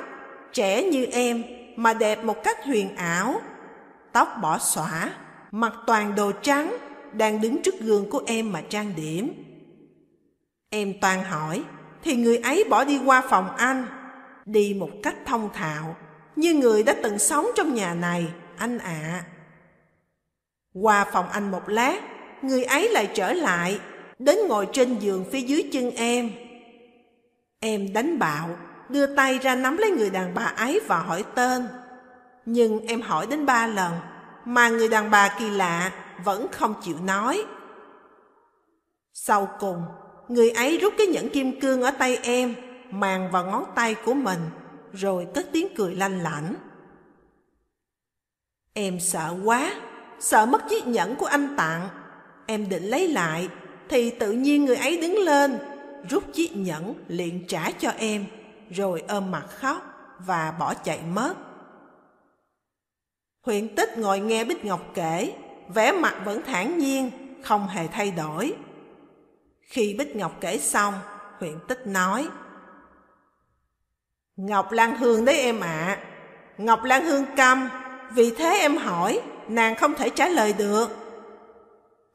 trẻ như em mà đẹp một cách huyền ảo tóc bỏ xõa, mặc toàn đồ trắng, đang đứng trước gương của em mà trang điểm. Em toàn hỏi, thì người ấy bỏ đi qua phòng anh, đi một cách thông thạo, như người đã từng sống trong nhà này, anh ạ. À. Qua phòng anh một lát, người ấy lại trở lại, đến ngồi trên giường phía dưới chân em. Em đánh bạo, đưa tay ra nắm lấy người đàn bà ấy và hỏi tên. Nhưng em hỏi đến ba lần, mà người đàn bà kỳ lạ vẫn không chịu nói. Sau cùng, người ấy rút cái nhẫn kim cương ở tay em, màng vào ngón tay của mình, rồi cất tiếng cười lanh lảnh. Em sợ quá, sợ mất chiếc nhẫn của anh tặng. Em định lấy lại, thì tự nhiên người ấy đứng lên, rút chiếc nhẫn liền trả cho em, rồi ôm mặt khóc và bỏ chạy mất. Huyện tích ngồi nghe Bích Ngọc kể, vẻ mặt vẫn thản nhiên, không hề thay đổi. Khi Bích Ngọc kể xong, huyện tích nói, Ngọc Lan Hương đấy em ạ, à. Ngọc Lan Hương câm, vì thế em hỏi, nàng không thể trả lời được.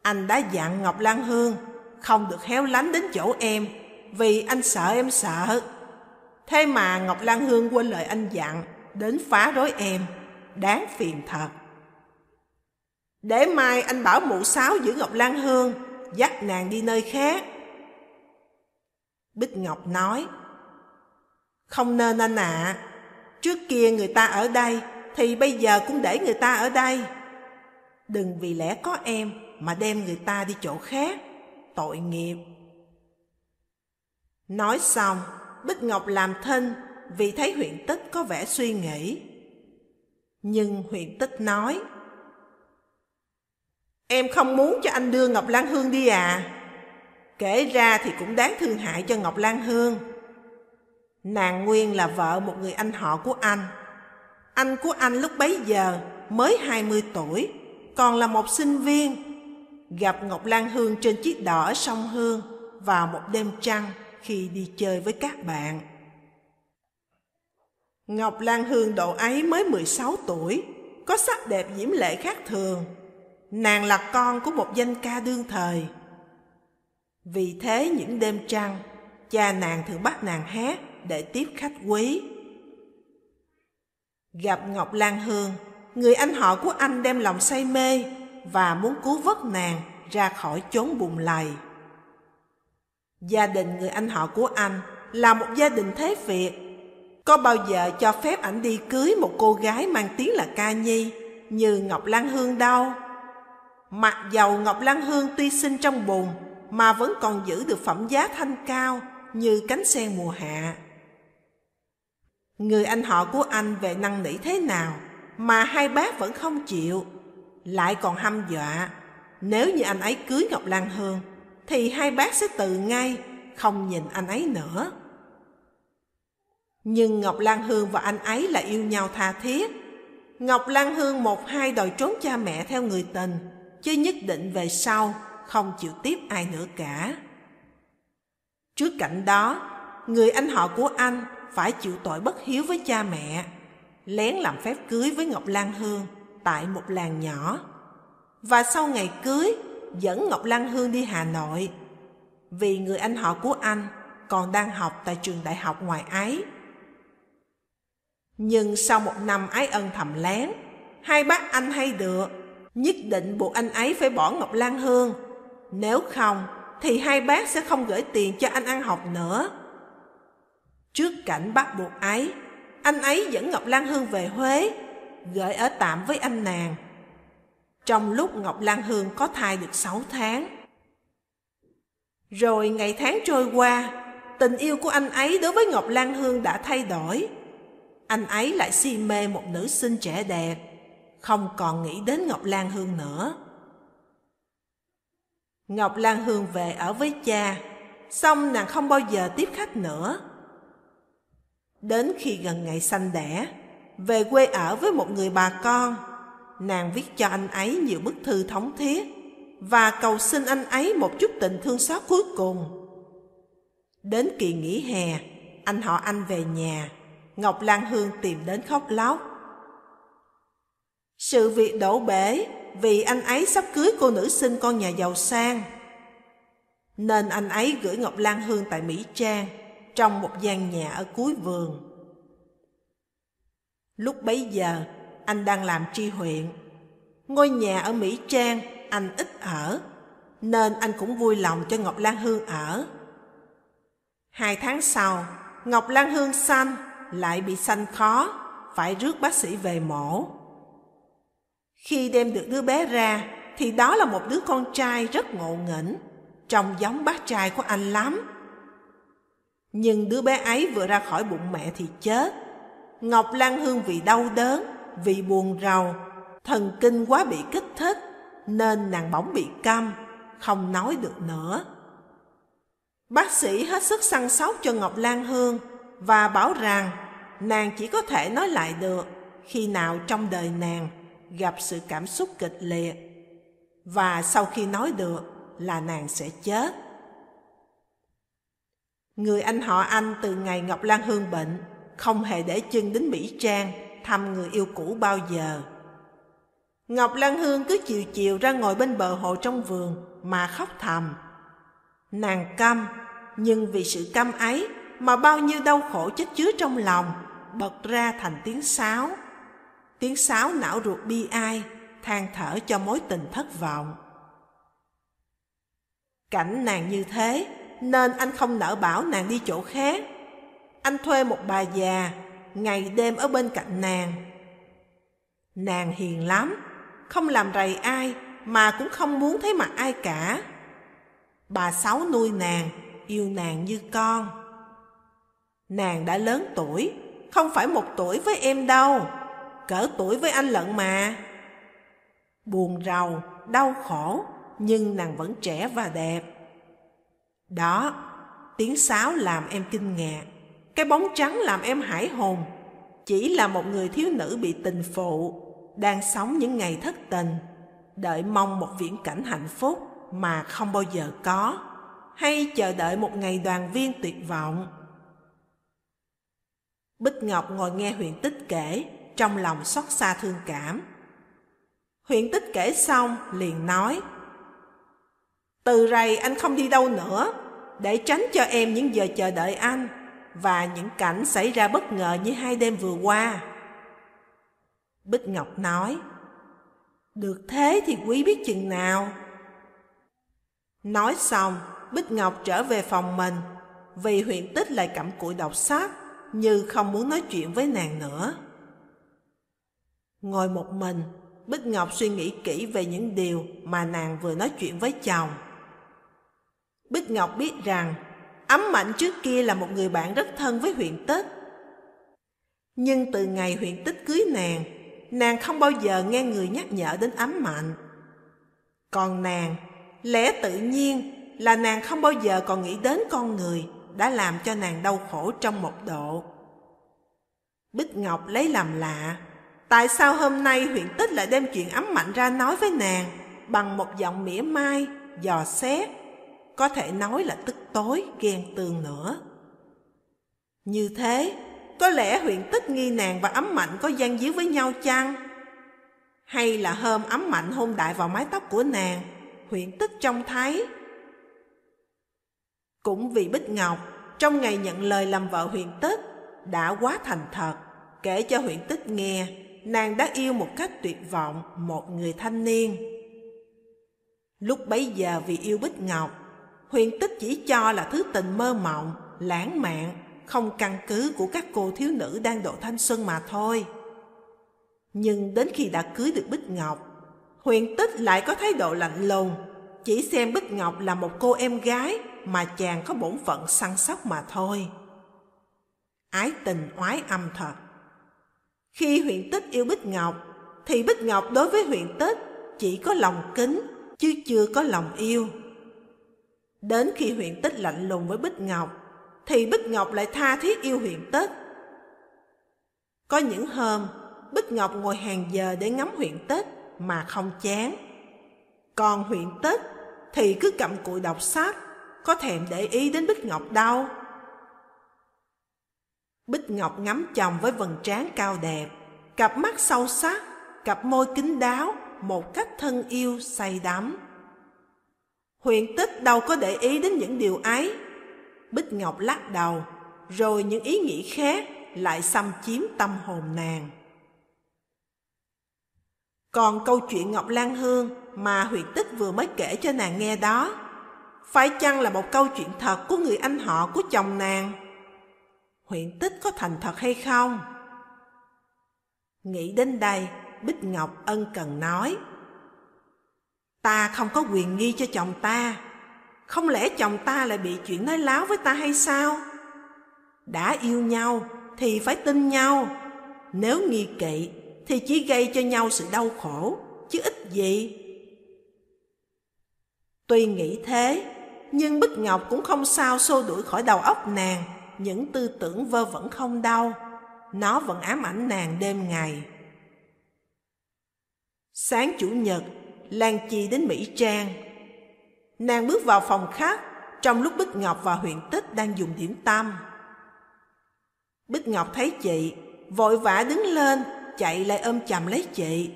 Anh đã dặn Ngọc Lan Hương không được héo lánh đến chỗ em, vì anh sợ em sợ. Thế mà Ngọc Lan Hương quên lời anh dặn, đến phá rối em, đáng phiền thật. Để mai anh bảo mụ sáu giữ Ngọc Lan Hương, dắt nàng đi nơi khác. Bích Ngọc nói, Không nên anh ạ, à. trước kia người ta ở đây, thì bây giờ cũng để người ta ở đây. Đừng vì lẽ có em mà đem người ta đi chỗ khác, tội nghiệp. Nói xong, Bích Ngọc làm thân vì thấy huyện tích có vẻ suy nghĩ. Nhưng huyện tích nói, Em không muốn cho anh đưa Ngọc Lan Hương đi à? Kể ra thì cũng đáng thương hại cho Ngọc Lan Hương. Nàng Nguyên là vợ một người anh họ của anh. Anh của anh lúc bấy giờ mới 20 tuổi, còn là một sinh viên. Gặp Ngọc Lan Hương trên chiếc đò ở sông Hương vào một đêm trăng khi đi chơi với các bạn. Ngọc Lan Hương độ ấy mới 16 tuổi, có sắc đẹp diễm lệ khác thường. Nàng là con của một danh ca đương thời. Vì thế những đêm trăng, cha nàng thường bắt nàng hát để tiếp khách quý. Gặp Ngọc Lan Hương, người anh họ của anh đem lòng say mê và muốn cứu vớt nàng ra khỏi chốn bùn lầy. Gia đình người anh họ của anh là một gia đình thế Việt. Có bao giờ cho phép ảnh đi cưới một cô gái mang tiếng là Ca Nhi như Ngọc Lan Hương đâu? Mặc dầu Ngọc Lan Hương tuy sinh trong bùn mà vẫn còn giữ được phẩm giá thanh cao như cánh sen mùa hạ. Người anh họ của anh về năn nỉ thế nào mà hai bác vẫn không chịu, lại còn hăm dọa. Nếu như anh ấy cưới Ngọc Lan Hương, thì hai bác sẽ từ ngay, không nhìn anh ấy nữa. Nhưng Ngọc Lan Hương và anh ấy là yêu nhau tha thiết. Ngọc Lan Hương một hai đòi trốn cha mẹ theo người tình, chứ nhất định về sau không chịu tiếp ai nữa cả. Trước cảnh đó, người anh họ của anh phải chịu tội bất hiếu với cha mẹ, lén làm phép cưới với Ngọc Lan Hương tại một làng nhỏ. Và sau ngày cưới, dẫn Ngọc Lan Hương đi Hà Nội, vì người anh họ của anh còn đang học tại trường đại học ngoài ấy. Nhưng sau một năm ái ân thầm lén, hai bác anh hay được, nhất định buộc anh ấy phải bỏ Ngọc Lan Hương. Nếu không, thì hai bác sẽ không gửi tiền cho anh ăn học nữa. Trước cảnh bắt buộc ấy, anh ấy dẫn Ngọc Lan Hương về Huế, gửi ở tạm với anh nàng. Trong lúc Ngọc Lan Hương có thai được 6 tháng. Rồi ngày tháng trôi qua, tình yêu của anh ấy đối với Ngọc Lan Hương đã thay đổi. Anh ấy lại si mê một nữ sinh trẻ đẹp, không còn nghĩ đến Ngọc Lan Hương nữa. Ngọc Lan Hương về ở với cha, xong nàng không bao giờ tiếp khách nữa. Đến khi gần ngày sanh đẻ, về quê ở với một người bà con, nàng viết cho anh ấy nhiều bức thư thống thiết và cầu xin anh ấy một chút tình thương xót cuối cùng. Đến kỳ nghỉ hè, anh họ anh về nhà, Ngọc Lan Hương tìm đến khóc lóc. Sự việc đổ bể vì anh ấy sắp cưới cô nữ sinh con nhà giàu sang. Nên anh ấy gửi Ngọc Lan Hương tại Mỹ Trang trong một gian nhà ở cuối vườn. Lúc bấy giờ, anh đang làm tri huyện. Ngôi nhà ở Mỹ Trang anh ít ở, nên anh cũng vui lòng cho Ngọc Lan Hương ở. Hai tháng sau, Ngọc Lan Hương sanh lại bị sanh khó, phải rước bác sĩ về mổ. Khi đem được đứa bé ra, thì đó là một đứa con trai rất ngộ nghĩnh, trông giống bác trai của anh lắm. Nhưng đứa bé ấy vừa ra khỏi bụng mẹ thì chết. Ngọc Lan Hương vì đau đớn, vì buồn rầu, thần kinh quá bị kích thích, nên nàng bỗng bị câm, không nói được nữa. Bác sĩ hết sức săn sóc cho Ngọc Lan Hương và bảo rằng nàng chỉ có thể nói lại được khi nào trong đời nàng gặp sự cảm xúc kịch liệt và sau khi nói được là nàng sẽ chết. Người anh họ anh từ ngày Ngọc Lan Hương bệnh không hề để chân đến Mỹ Trang thăm người yêu cũ bao giờ. Ngọc Lan Hương cứ chiều chiều ra ngồi bên bờ hồ trong vườn mà khóc thầm. Nàng căm, nhưng vì sự căm ấy mà bao nhiêu đau khổ chất chứa trong lòng bật ra thành tiếng sáo. Tiếng sáo não ruột bi ai, than thở cho mối tình thất vọng. Cảnh nàng như thế, nên anh không nỡ bảo nàng đi chỗ khác. Anh thuê một bà già, ngày đêm ở bên cạnh nàng. Nàng hiền lắm, không làm rầy ai, mà cũng không muốn thấy mặt ai cả. Bà Sáu nuôi nàng, yêu nàng như con. Nàng đã lớn tuổi, không phải một tuổi với em đâu, cỡ tuổi với anh lận mà. Buồn rầu, đau khổ, nhưng nàng vẫn trẻ và đẹp. Đó, tiếng sáo làm em kinh ngạc, cái bóng trắng làm em hải hồn. Chỉ là một người thiếu nữ bị tình phụ, đang sống những ngày thất tình, đợi mong một viễn cảnh hạnh phúc mà không bao giờ có, hay chờ đợi một ngày đoàn viên tuyệt vọng. Bích Ngọc ngồi nghe huyện tích kể, trong lòng xót xa thương cảm. Huyện tích kể xong, liền nói, Từ rày anh không đi đâu nữa, để tránh cho em những giờ chờ đợi anh, và những cảnh xảy ra bất ngờ như hai đêm vừa qua. Bích Ngọc nói, Được thế thì quý biết chừng nào. Nói xong, Bích Ngọc trở về phòng mình, vì huyện tích lại cặm cụi đọc sách, như không muốn nói chuyện với nàng nữa. Ngồi một mình, Bích Ngọc suy nghĩ kỹ về những điều mà nàng vừa nói chuyện với chồng. Bích Ngọc biết rằng Ấm Mạnh trước kia là một người bạn rất thân với huyện Tích. Nhưng từ ngày huyện Tích cưới nàng, nàng không bao giờ nghe người nhắc nhở đến Ấm Mạnh. Còn nàng, lẽ tự nhiên là nàng không bao giờ còn nghĩ đến con người đã làm cho nàng đau khổ trong một độ. Bích Ngọc lấy làm lạ, tại sao hôm nay huyện tích lại đem chuyện ấm mạnh ra nói với nàng bằng một giọng mỉa mai, dò xét, có thể nói là tức tối, ghen tương nữa. Như thế, có lẽ huyện tích nghi nàng và ấm mạnh có gian díu với nhau chăng? Hay là hôm ấm mạnh hôn đại vào mái tóc của nàng, huyện tích trông thấy cũng vì Bích Ngọc, trong ngày nhận lời làm vợ huyện Tích, đã quá thành thật, kể cho huyện Tích nghe, nàng đã yêu một cách tuyệt vọng một người thanh niên. Lúc bấy giờ vì yêu Bích Ngọc, huyện Tích chỉ cho là thứ tình mơ mộng, lãng mạn, không căn cứ của các cô thiếu nữ đang độ thanh xuân mà thôi. Nhưng đến khi đã cưới được Bích Ngọc, huyện tích lại có thái độ lạnh lùng, chỉ xem Bích Ngọc là một cô em gái mà chàng có bổn phận săn sóc mà thôi. Ái tình oái âm thật. Khi huyện tích yêu Bích Ngọc, thì Bích Ngọc đối với huyện tích chỉ có lòng kính, chứ chưa có lòng yêu. Đến khi huyện tích lạnh lùng với Bích Ngọc, thì Bích Ngọc lại tha thiết yêu huyện tích. Có những hôm, Bích Ngọc ngồi hàng giờ để ngắm huyện tích mà không chán. Còn huyện tích thì cứ cầm cụi đọc sách, có thèm để ý đến Bích Ngọc đâu. Bích Ngọc ngắm chồng với vầng trán cao đẹp, cặp mắt sâu sắc, cặp môi kín đáo, một cách thân yêu, say đắm. Huyền tích đâu có để ý đến những điều ấy. Bích Ngọc lắc đầu, rồi những ý nghĩ khác lại xâm chiếm tâm hồn nàng. Còn câu chuyện Ngọc Lan Hương mà huyện tích vừa mới kể cho nàng nghe đó, phải chăng là một câu chuyện thật của người anh họ của chồng nàng? Huyện tích có thành thật hay không? Nghĩ đến đây, Bích Ngọc ân cần nói. Ta không có quyền nghi cho chồng ta. Không lẽ chồng ta lại bị chuyện nói láo với ta hay sao? Đã yêu nhau thì phải tin nhau. Nếu nghi kỵ thì chỉ gây cho nhau sự đau khổ, chứ ít gì. Tuy nghĩ thế, nhưng Bích Ngọc cũng không sao xô đuổi khỏi đầu óc nàng những tư tưởng vơ vẩn không đau. Nó vẫn ám ảnh nàng đêm ngày. Sáng Chủ nhật, Lan Chi đến Mỹ Trang. Nàng bước vào phòng khác trong lúc Bích Ngọc và huyện tích đang dùng điểm tâm. Bích Ngọc thấy chị, vội vã đứng lên, chạy lại ôm chầm lấy chị.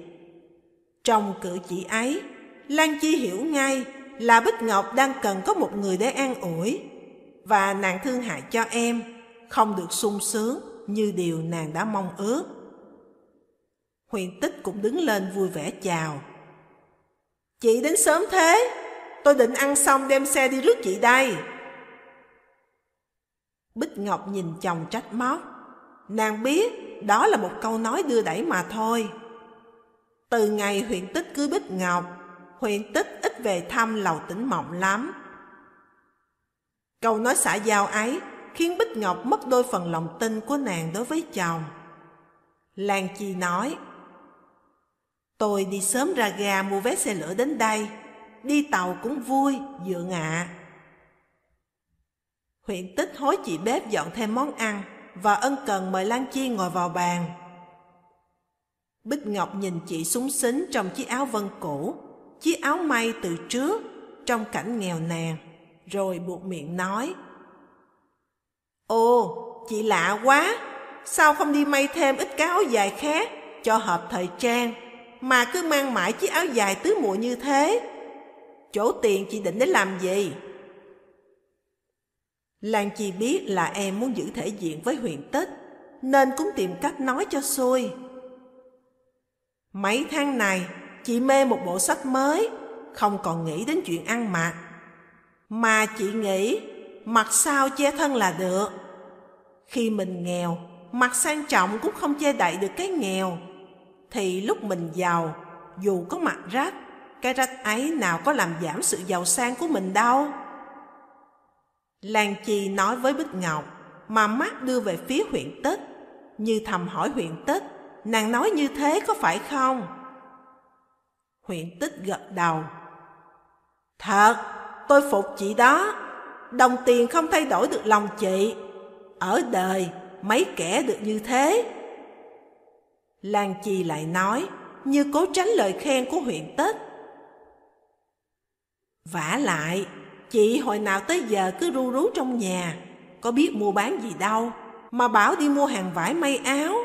Trong cử chỉ ấy, Lan Chi hiểu ngay là Bích Ngọc đang cần có một người để an ủi, và nàng thương hại cho em, không được sung sướng như điều nàng đã mong ước. Huyền Tích cũng đứng lên vui vẻ chào. Chị đến sớm thế, tôi định ăn xong đem xe đi rước chị đây. Bích Ngọc nhìn chồng trách móc. Nàng biết đó là một câu nói đưa đẩy mà thôi. Từ ngày huyện tích cưới Bích Ngọc, huyện tích ít về thăm lầu tỉnh mộng lắm. Câu nói xã giao ấy khiến Bích Ngọc mất đôi phần lòng tin của nàng đối với chồng. Lan Chi nói, Tôi đi sớm ra ga mua vé xe lửa đến đây, đi tàu cũng vui, dựa ngạ. Huyện tích hối chị bếp dọn thêm món ăn và ân cần mời Lan Chi ngồi vào bàn. Bích Ngọc nhìn chị súng xính trong chiếc áo vân cũ, chiếc áo may từ trước, trong cảnh nghèo nàn, rồi buộc miệng nói. Ồ, chị lạ quá, sao không đi may thêm ít cái áo dài khác cho hợp thời trang, mà cứ mang mãi chiếc áo dài tứ mùa như thế? Chỗ tiền chị định để làm gì? Lan Chi biết là em muốn giữ thể diện với huyện tích, nên cũng tìm cách nói cho xuôi. Mấy tháng này, chị mê một bộ sách mới, không còn nghĩ đến chuyện ăn mặc. Mà chị nghĩ, mặc sao che thân là được. Khi mình nghèo, mặc sang trọng cũng không che đậy được cái nghèo. Thì lúc mình giàu, dù có mặc rách, cái rách ấy nào có làm giảm sự giàu sang của mình đâu. làng Chi nói với Bích Ngọc, mà mắt đưa về phía huyện tích, như thầm hỏi huyện tích, nàng nói như thế có phải không? Huyện tích gật đầu. Thật, tôi phục chị đó, đồng tiền không thay đổi được lòng chị. Ở đời, mấy kẻ được như thế. Lan Chi lại nói, như cố tránh lời khen của huyện tích. vả lại, Chị hồi nào tới giờ cứ ru rú trong nhà, có biết mua bán gì đâu, mà bảo đi mua hàng vải may áo.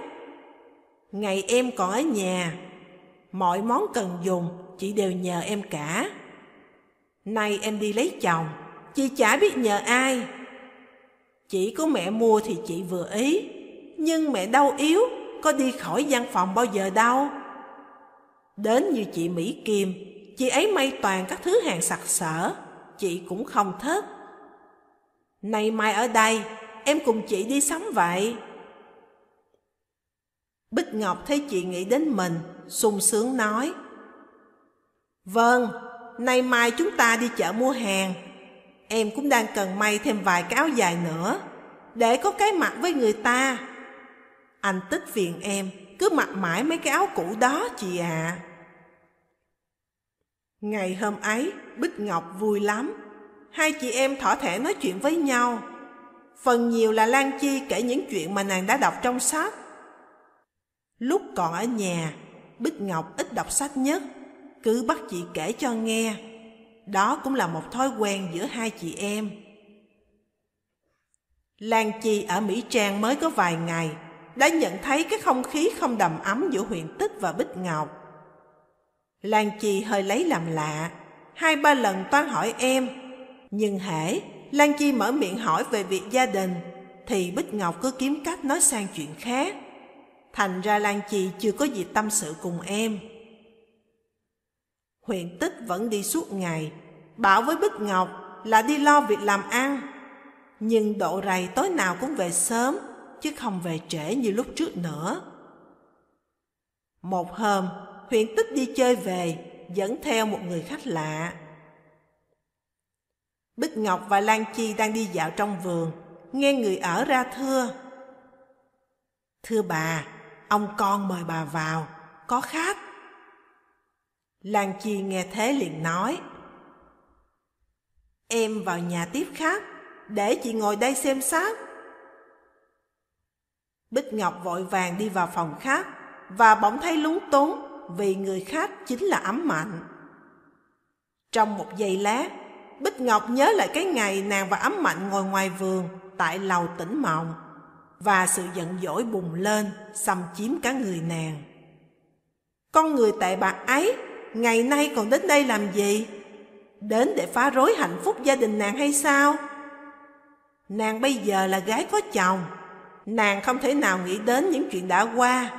Ngày em còn ở nhà, mọi món cần dùng chị đều nhờ em cả. Nay em đi lấy chồng, chị chả biết nhờ ai. Chỉ có mẹ mua thì chị vừa ý, nhưng mẹ đau yếu, có đi khỏi văn phòng bao giờ đâu. Đến như chị Mỹ Kim, chị ấy may toàn các thứ hàng sặc sỡ, chị cũng không thích. Nay mai ở đây, em cùng chị đi sắm vậy. Bích Ngọc thấy chị nghĩ đến mình, sung sướng nói. Vâng, nay mai chúng ta đi chợ mua hàng. Em cũng đang cần may thêm vài cái áo dài nữa, để có cái mặc với người ta. Anh tích phiền em, cứ mặc mãi mấy cái áo cũ đó chị ạ. À. Ngày hôm ấy, Bích Ngọc vui lắm. Hai chị em thỏa thể nói chuyện với nhau. Phần nhiều là Lan Chi kể những chuyện mà nàng đã đọc trong sách. Lúc còn ở nhà, Bích Ngọc ít đọc sách nhất, cứ bắt chị kể cho nghe. Đó cũng là một thói quen giữa hai chị em. Lan Chi ở Mỹ Trang mới có vài ngày, đã nhận thấy cái không khí không đầm ấm giữa huyện Tích và Bích Ngọc. Lan Chi hơi lấy làm lạ, hai ba lần toan hỏi em, nhưng hễ Lan Chi mở miệng hỏi về việc gia đình, thì Bích Ngọc cứ kiếm cách nói sang chuyện khác. Thành ra Lan Chi chưa có gì tâm sự cùng em. Huyện tích vẫn đi suốt ngày, bảo với Bích Ngọc là đi lo việc làm ăn. Nhưng độ rầy tối nào cũng về sớm, chứ không về trễ như lúc trước nữa. Một hôm, huyện tích đi chơi về, dẫn theo một người khách lạ. Bích Ngọc và Lan Chi đang đi dạo trong vườn, nghe người ở ra thưa. Thưa bà, ông con mời bà vào, có khách. Lan Chi nghe thế liền nói. Em vào nhà tiếp khách, để chị ngồi đây xem sách. Bích Ngọc vội vàng đi vào phòng khách và bỗng thấy lúng túng vì người khách chính là ấm mạnh. Trong một giây lát, Bích Ngọc nhớ lại cái ngày nàng và ấm mạnh ngồi ngoài vườn tại lầu tỉnh mộng và sự giận dỗi bùng lên xâm chiếm cả người nàng. Con người tệ bạc ấy ngày nay còn đến đây làm gì? Đến để phá rối hạnh phúc gia đình nàng hay sao? Nàng bây giờ là gái có chồng, nàng không thể nào nghĩ đến những chuyện đã qua.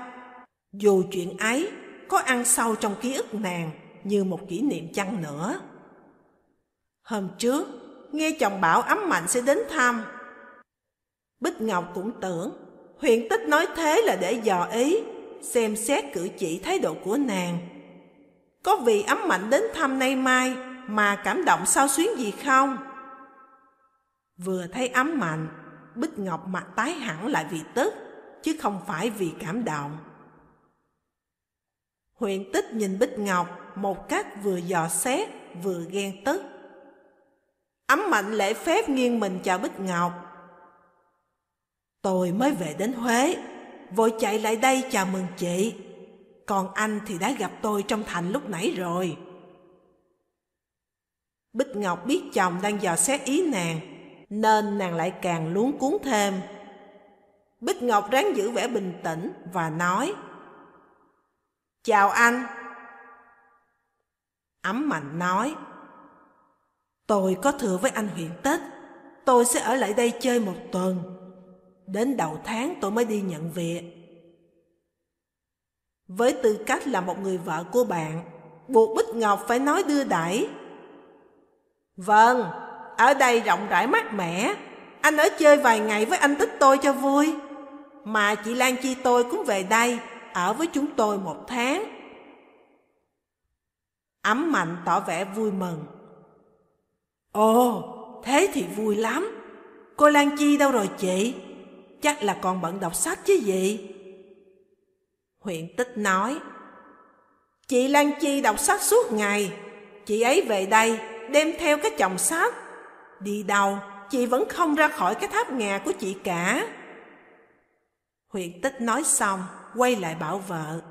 Dù chuyện ấy có ăn sâu trong ký ức nàng như một kỷ niệm chăng nữa. Hôm trước, nghe chồng bảo ấm mạnh sẽ đến thăm. Bích Ngọc cũng tưởng Huyền tích nói thế là để dò ý, xem xét cử chỉ thái độ của nàng. Có vị ấm mạnh đến thăm nay mai mà cảm động sao xuyến gì không? Vừa thấy ấm mạnh, Bích Ngọc mặt tái hẳn lại vì tức, chứ không phải vì cảm động. Huyền tích nhìn Bích Ngọc một cách vừa dò xét vừa ghen tức. Ấm mạnh lễ phép nghiêng mình chào Bích Ngọc. Tôi mới về đến Huế, vội chạy lại đây chào mừng chị. Còn anh thì đã gặp tôi trong thành lúc nãy rồi. Bích Ngọc biết chồng đang dò xét ý nàng, nên nàng lại càng luống cuốn thêm. Bích Ngọc ráng giữ vẻ bình tĩnh và nói Chào anh. Ấm Mạnh nói Tôi có thừa với anh huyện Tết, tôi sẽ ở lại đây chơi một tuần. Đến đầu tháng tôi mới đi nhận việc. Với tư cách là một người vợ của bạn, buộc Bích Ngọc phải nói đưa đẩy. Vâng, ở đây rộng rãi mát mẻ, anh ở chơi vài ngày với anh tích tôi cho vui. Mà chị Lan Chi tôi cũng về đây, ở với chúng tôi một tháng. Ấm mạnh tỏ vẻ vui mừng. Ồ, thế thì vui lắm. Cô Lan Chi đâu rồi chị? Chắc là còn bận đọc sách chứ gì? Huyện Tích nói. Chị Lan Chi đọc sách suốt ngày. Chị ấy về đây đem theo cái chồng sách. Đi đâu, chị vẫn không ra khỏi cái tháp ngà của chị cả. Huyện Tích nói xong, quay lại bảo vợ.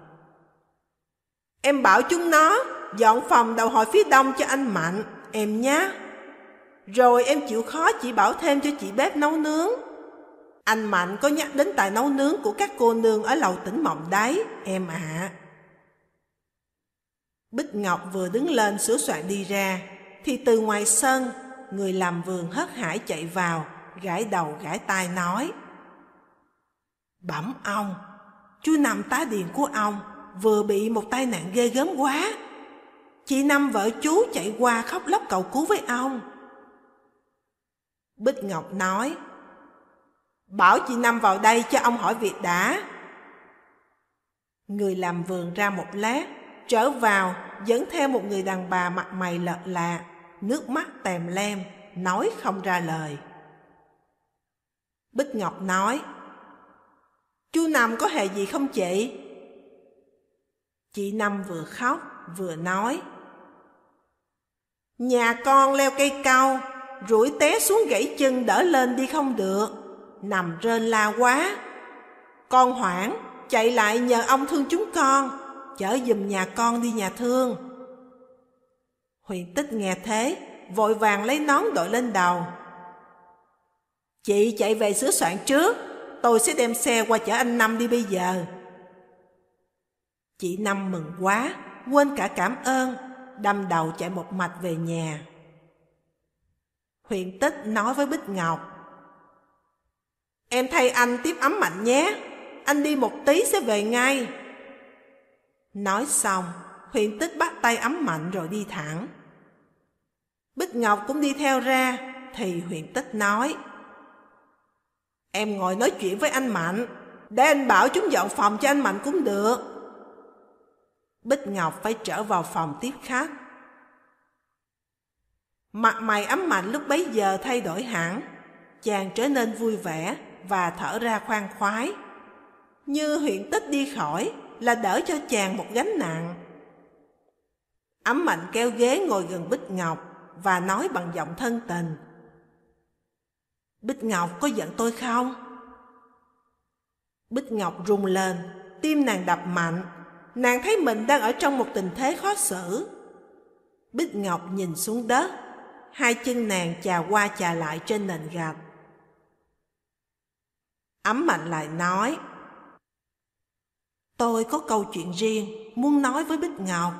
Em bảo chúng nó dọn phòng đầu hồi phía đông cho anh Mạnh, em nhé. Rồi em chịu khó chỉ bảo thêm cho chị bếp nấu nướng. Anh Mạnh có nhắc đến tài nấu nướng của các cô nương ở lầu tỉnh mộng đấy, em ạ. À. Bích Ngọc vừa đứng lên sửa soạn đi ra, thì từ ngoài sân, người làm vườn hớt hải chạy vào, gãi đầu gãi tai nói. Bẩm ông, chú Năm tá điền của ông vừa bị một tai nạn ghê gớm quá. Chị Năm vợ chú chạy qua khóc lóc cầu cứu với ông. Bích Ngọc nói, Bảo chị Năm vào đây cho ông hỏi việc đã. Người làm vườn ra một lát, trở vào dẫn theo một người đàn bà mặt mày lợt lạ, nước mắt tèm lem, nói không ra lời. Bích Ngọc nói, Chú Năm có hề gì không chị? Chị Năm vừa khóc vừa nói, Nhà con leo cây cao, rủi té xuống gãy chân đỡ lên đi không được, nằm rên la quá. Con hoảng, chạy lại nhờ ông thương chúng con, chở giùm nhà con đi nhà thương. Huyền tích nghe thế, vội vàng lấy nón đội lên đầu. Chị chạy về sửa soạn trước, tôi sẽ đem xe qua chở anh Năm đi bây giờ. Chị Năm mừng quá, quên cả cảm ơn, đâm đầu chạy một mạch về nhà. Huyện tích nói với Bích Ngọc, Em thay anh tiếp ấm mạnh nhé. Anh đi một tí sẽ về ngay. Nói xong, Huyền Tích bắt tay ấm mạnh rồi đi thẳng. Bích Ngọc cũng đi theo ra, thì Huyền Tích nói. Em ngồi nói chuyện với anh Mạnh, để anh bảo chúng dọn phòng cho anh Mạnh cũng được. Bích Ngọc phải trở vào phòng tiếp khách. Mặt mày ấm mạnh lúc bấy giờ thay đổi hẳn, chàng trở nên vui vẻ và thở ra khoan khoái. Như huyện tích đi khỏi là đỡ cho chàng một gánh nặng. Ấm mạnh kéo ghế ngồi gần Bích Ngọc và nói bằng giọng thân tình. Bích Ngọc có giận tôi không? Bích Ngọc rung lên, tim nàng đập mạnh. Nàng thấy mình đang ở trong một tình thế khó xử. Bích Ngọc nhìn xuống đất, hai chân nàng chà qua chà lại trên nền gạch. Ấm mạnh lại nói, Tôi có câu chuyện riêng, muốn nói với Bích Ngọc.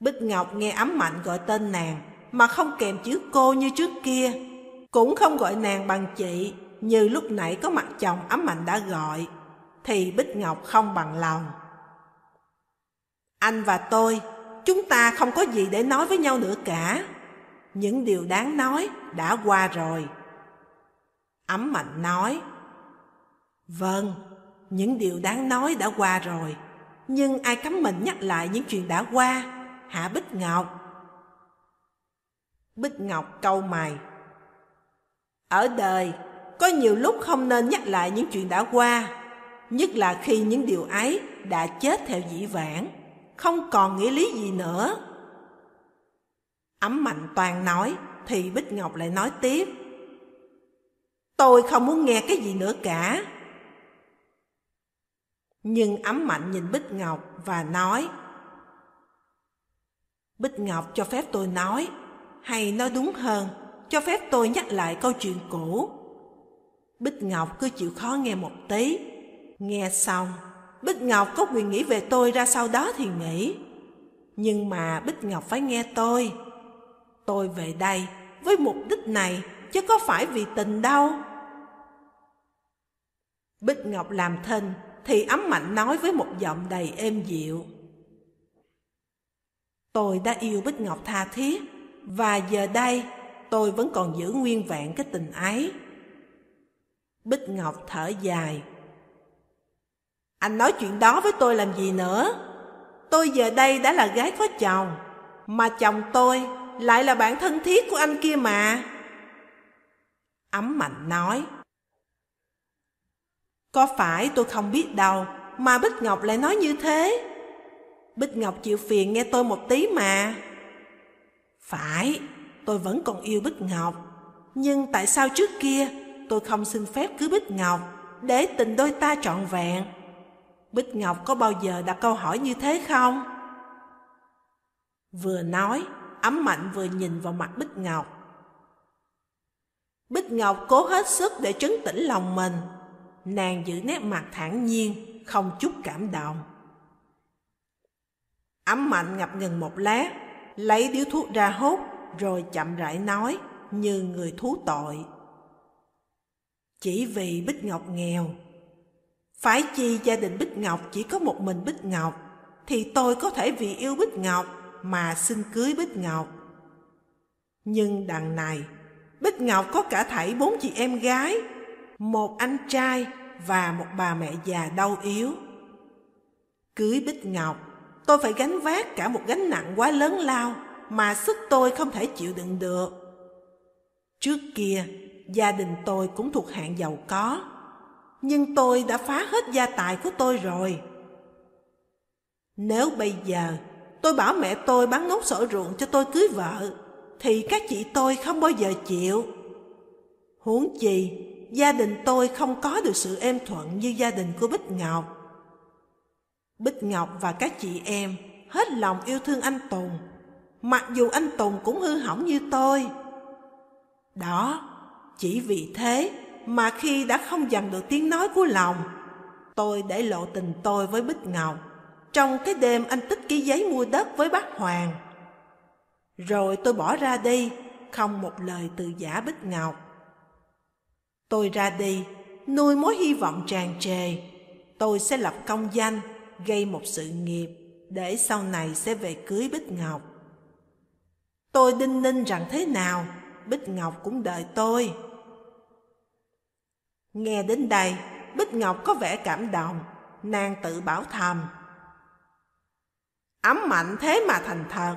Bích Ngọc nghe ấm mạnh gọi tên nàng, mà không kèm chữ cô như trước kia, cũng không gọi nàng bằng chị như lúc nãy có mặt chồng ấm mạnh đã gọi, thì Bích Ngọc không bằng lòng. Anh và tôi, chúng ta không có gì để nói với nhau nữa cả. Những điều đáng nói đã qua rồi. Ấm mạnh nói, Vâng, những điều đáng nói đã qua rồi, nhưng ai cấm mình nhắc lại những chuyện đã qua, hả Bích Ngọc? Bích Ngọc câu mày. Ở đời, có nhiều lúc không nên nhắc lại những chuyện đã qua, nhất là khi những điều ấy đã chết theo dĩ vãng, không còn nghĩa lý gì nữa. Ấm mạnh toàn nói, thì Bích Ngọc lại nói tiếp. Tôi không muốn nghe cái gì nữa cả. Nhưng ấm mạnh nhìn Bích Ngọc và nói Bích Ngọc cho phép tôi nói, hay nói đúng hơn, cho phép tôi nhắc lại câu chuyện cũ. Bích Ngọc cứ chịu khó nghe một tí. Nghe xong, Bích Ngọc có quyền nghĩ về tôi ra sau đó thì nghĩ. Nhưng mà Bích Ngọc phải nghe tôi. Tôi về đây với mục đích này chứ có phải vì tình đâu. Bích Ngọc làm thinh thì ấm mạnh nói với một giọng đầy êm dịu. Tôi đã yêu Bích Ngọc tha thiết và giờ đây tôi vẫn còn giữ nguyên vẹn cái tình ấy. Bích Ngọc thở dài. Anh nói chuyện đó với tôi làm gì nữa? Tôi giờ đây đã là gái có chồng, mà chồng tôi lại là bạn thân thiết của anh kia mà. Ấm Mạnh nói. Có phải tôi không biết đâu mà Bích Ngọc lại nói như thế? Bích Ngọc chịu phiền nghe tôi một tí mà. Phải, tôi vẫn còn yêu Bích Ngọc. Nhưng tại sao trước kia tôi không xin phép cưới Bích Ngọc để tình đôi ta trọn vẹn? Bích Ngọc có bao giờ đặt câu hỏi như thế không? Vừa nói, ấm mạnh vừa nhìn vào mặt Bích Ngọc. Bích Ngọc cố hết sức để trấn tĩnh lòng mình. Nàng giữ nét mặt thản nhiên, không chút cảm động. Ấm mạnh ngập ngừng một lát, lấy điếu thuốc ra hút, rồi chậm rãi nói như người thú tội. Chỉ vì Bích Ngọc nghèo, phải chi gia đình Bích Ngọc chỉ có một mình Bích Ngọc, thì tôi có thể vì yêu Bích Ngọc mà xin cưới Bích Ngọc. Nhưng đằng này, Bích Ngọc có cả thảy bốn chị em gái, một anh trai và một bà mẹ già đau yếu. Cưới Bích Ngọc, tôi phải gánh vác cả một gánh nặng quá lớn lao mà sức tôi không thể chịu đựng được. Trước kia, gia đình tôi cũng thuộc hạng giàu có, nhưng tôi đã phá hết gia tài của tôi rồi. Nếu bây giờ tôi bảo mẹ tôi bán nốt sổ ruộng cho tôi cưới vợ, thì các chị tôi không bao giờ chịu. Huống chi, gia đình tôi không có được sự êm thuận như gia đình của Bích Ngọc. Bích Ngọc và các chị em hết lòng yêu thương anh Tùng, mặc dù anh Tùng cũng hư hỏng như tôi. Đó, chỉ vì thế mà khi đã không dằn được tiếng nói của lòng, tôi để lộ tình tôi với Bích Ngọc trong cái đêm anh tích ký giấy mua đất với bác Hoàng. Rồi tôi bỏ ra đi, không một lời từ giả Bích Ngọc. Tôi ra đi, nuôi mối hy vọng tràn trề. Tôi sẽ lập công danh, gây một sự nghiệp, để sau này sẽ về cưới Bích Ngọc. Tôi đinh ninh rằng thế nào, Bích Ngọc cũng đợi tôi. Nghe đến đây, Bích Ngọc có vẻ cảm động, nàng tự bảo thầm. Ấm mạnh thế mà thành thật,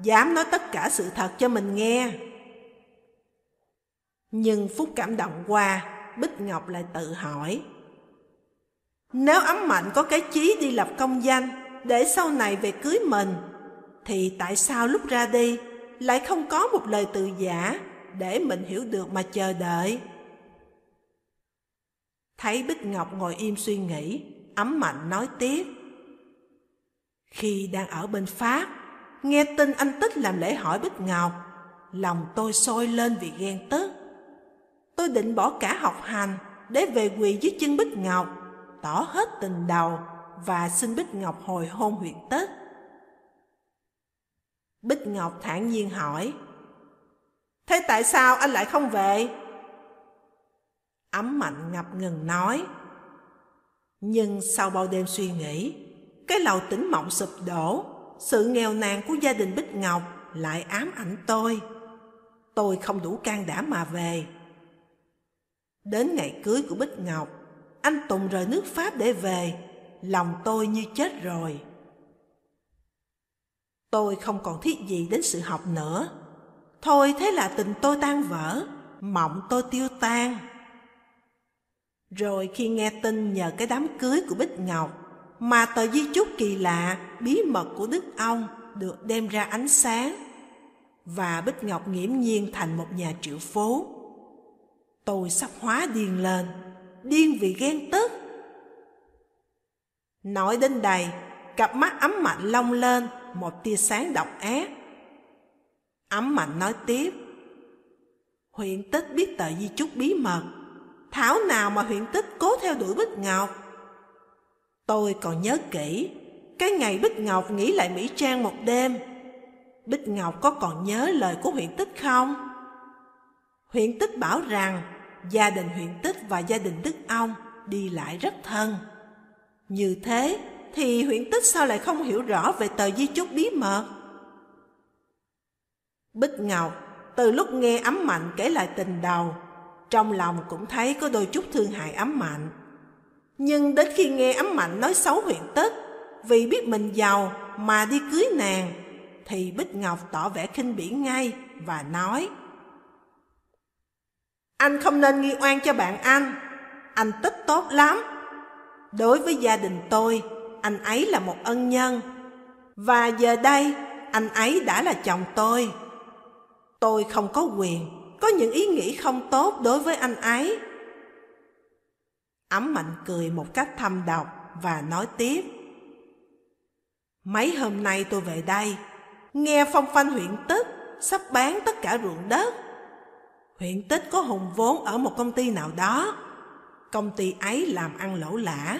dám nói tất cả sự thật cho mình nghe. Nhưng phút cảm động qua, Bích Ngọc lại tự hỏi. Nếu ấm mạnh có cái chí đi lập công danh để sau này về cưới mình, thì tại sao lúc ra đi lại không có một lời từ giả để mình hiểu được mà chờ đợi? Thấy Bích Ngọc ngồi im suy nghĩ, ấm mạnh nói tiếp. Khi đang ở bên Pháp, nghe tin anh Tích làm lễ hỏi Bích Ngọc, lòng tôi sôi lên vì ghen tức. Tôi định bỏ cả học hành để về quỳ dưới chân Bích Ngọc, tỏ hết tình đầu và xin Bích Ngọc hồi hôn huyện tết Bích Ngọc thản nhiên hỏi, Thế tại sao anh lại không về? Ấm mạnh ngập ngừng nói, Nhưng sau bao đêm suy nghĩ, cái lầu tỉnh mộng sụp đổ, sự nghèo nàn của gia đình Bích Ngọc lại ám ảnh tôi. Tôi không đủ can đảm mà về. Đến ngày cưới của Bích Ngọc, anh Tùng rời nước Pháp để về, lòng tôi như chết rồi. Tôi không còn thiết gì đến sự học nữa. Thôi thế là tình tôi tan vỡ, mộng tôi tiêu tan. Rồi khi nghe tin nhờ cái đám cưới của Bích Ngọc, mà tờ di chúc kỳ lạ, bí mật của Đức ông được đem ra ánh sáng, và Bích Ngọc nghiễm nhiên thành một nhà triệu phố. Tôi sắp hóa điên lên, điên vì ghen tức. Nói đến đây, cặp mắt ấm mạnh long lên, một tia sáng độc ác. Ấm mạnh nói tiếp, huyện tích biết tờ di chúc bí mật, thảo nào mà huyện tích cố theo đuổi Bích Ngọc. Tôi còn nhớ kỹ, cái ngày Bích Ngọc nghỉ lại Mỹ Trang một đêm. Bích Ngọc có còn nhớ lời của huyện tích không? Huyện tích bảo rằng gia đình huyện tích và gia đình Đức Ông đi lại rất thân. Như thế thì huyện tích sao lại không hiểu rõ về tờ di chúc bí mật? Bích Ngọc từ lúc nghe ấm mạnh kể lại tình đầu, trong lòng cũng thấy có đôi chút thương hại ấm mạnh. Nhưng đến khi nghe ấm mạnh nói xấu huyện tích, vì biết mình giàu mà đi cưới nàng, thì Bích Ngọc tỏ vẻ khinh bỉ ngay và nói anh không nên nghi oan cho bạn anh, anh tích tốt lắm. Đối với gia đình tôi, anh ấy là một ân nhân. Và giờ đây, anh ấy đã là chồng tôi. Tôi không có quyền, có những ý nghĩ không tốt đối với anh ấy. Ấm mạnh cười một cách thâm độc và nói tiếp. Mấy hôm nay tôi về đây, nghe phong phanh huyện tức sắp bán tất cả ruộng đất. Huyện Tích có hùng vốn ở một công ty nào đó. Công ty ấy làm ăn lỗ lã.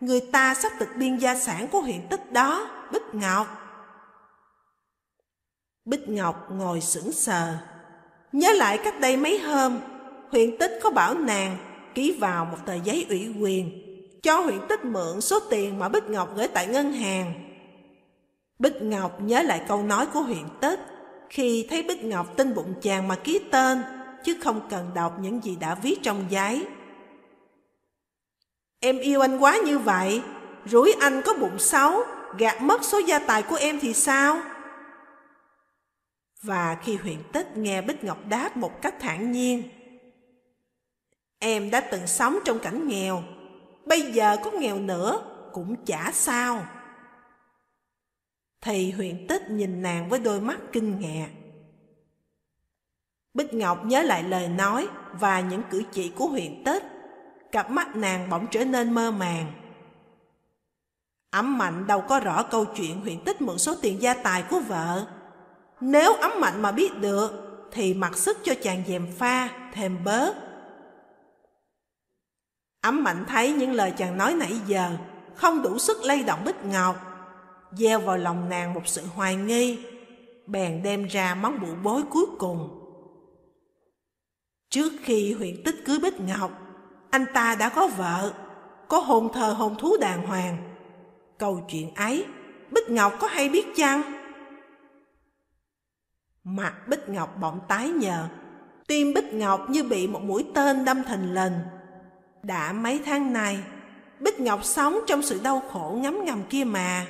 Người ta sắp tịch biên gia sản của huyện Tích đó, Bích Ngọc. Bích Ngọc ngồi sững sờ. Nhớ lại cách đây mấy hôm, huyện Tích có bảo nàng ký vào một tờ giấy ủy quyền cho huyện Tích mượn số tiền mà Bích Ngọc gửi tại ngân hàng. Bích Ngọc nhớ lại câu nói của huyện Tích khi thấy Bích Ngọc tin bụng chàng mà ký tên chứ không cần đọc những gì đã viết trong giấy. Em yêu anh quá như vậy, rủi anh có bụng xấu, gạt mất số gia tài của em thì sao? Và khi huyện tích nghe Bích Ngọc đáp một cách thản nhiên, Em đã từng sống trong cảnh nghèo, bây giờ có nghèo nữa cũng chả sao. thì huyện tích nhìn nàng với đôi mắt kinh ngạc. Bích Ngọc nhớ lại lời nói và những cử chỉ của huyện tết cặp mắt nàng bỗng trở nên mơ màng. Ấm mạnh đâu có rõ câu chuyện huyện tích mượn số tiền gia tài của vợ. Nếu ấm mạnh mà biết được, thì mặc sức cho chàng dèm pha, thêm bớt. Ấm mạnh thấy những lời chàng nói nãy giờ không đủ sức lay động Bích Ngọc, gieo vào lòng nàng một sự hoài nghi, bèn đem ra món bụ bối cuối cùng. Trước khi huyện tích cưới Bích Ngọc, anh ta đã có vợ, có hôn thờ hôn thú đàng hoàng. Câu chuyện ấy, Bích Ngọc có hay biết chăng? Mặt Bích Ngọc bỗng tái nhờ, tim Bích Ngọc như bị một mũi tên đâm thình lình. Đã mấy tháng nay, Bích Ngọc sống trong sự đau khổ ngấm ngầm kia mà.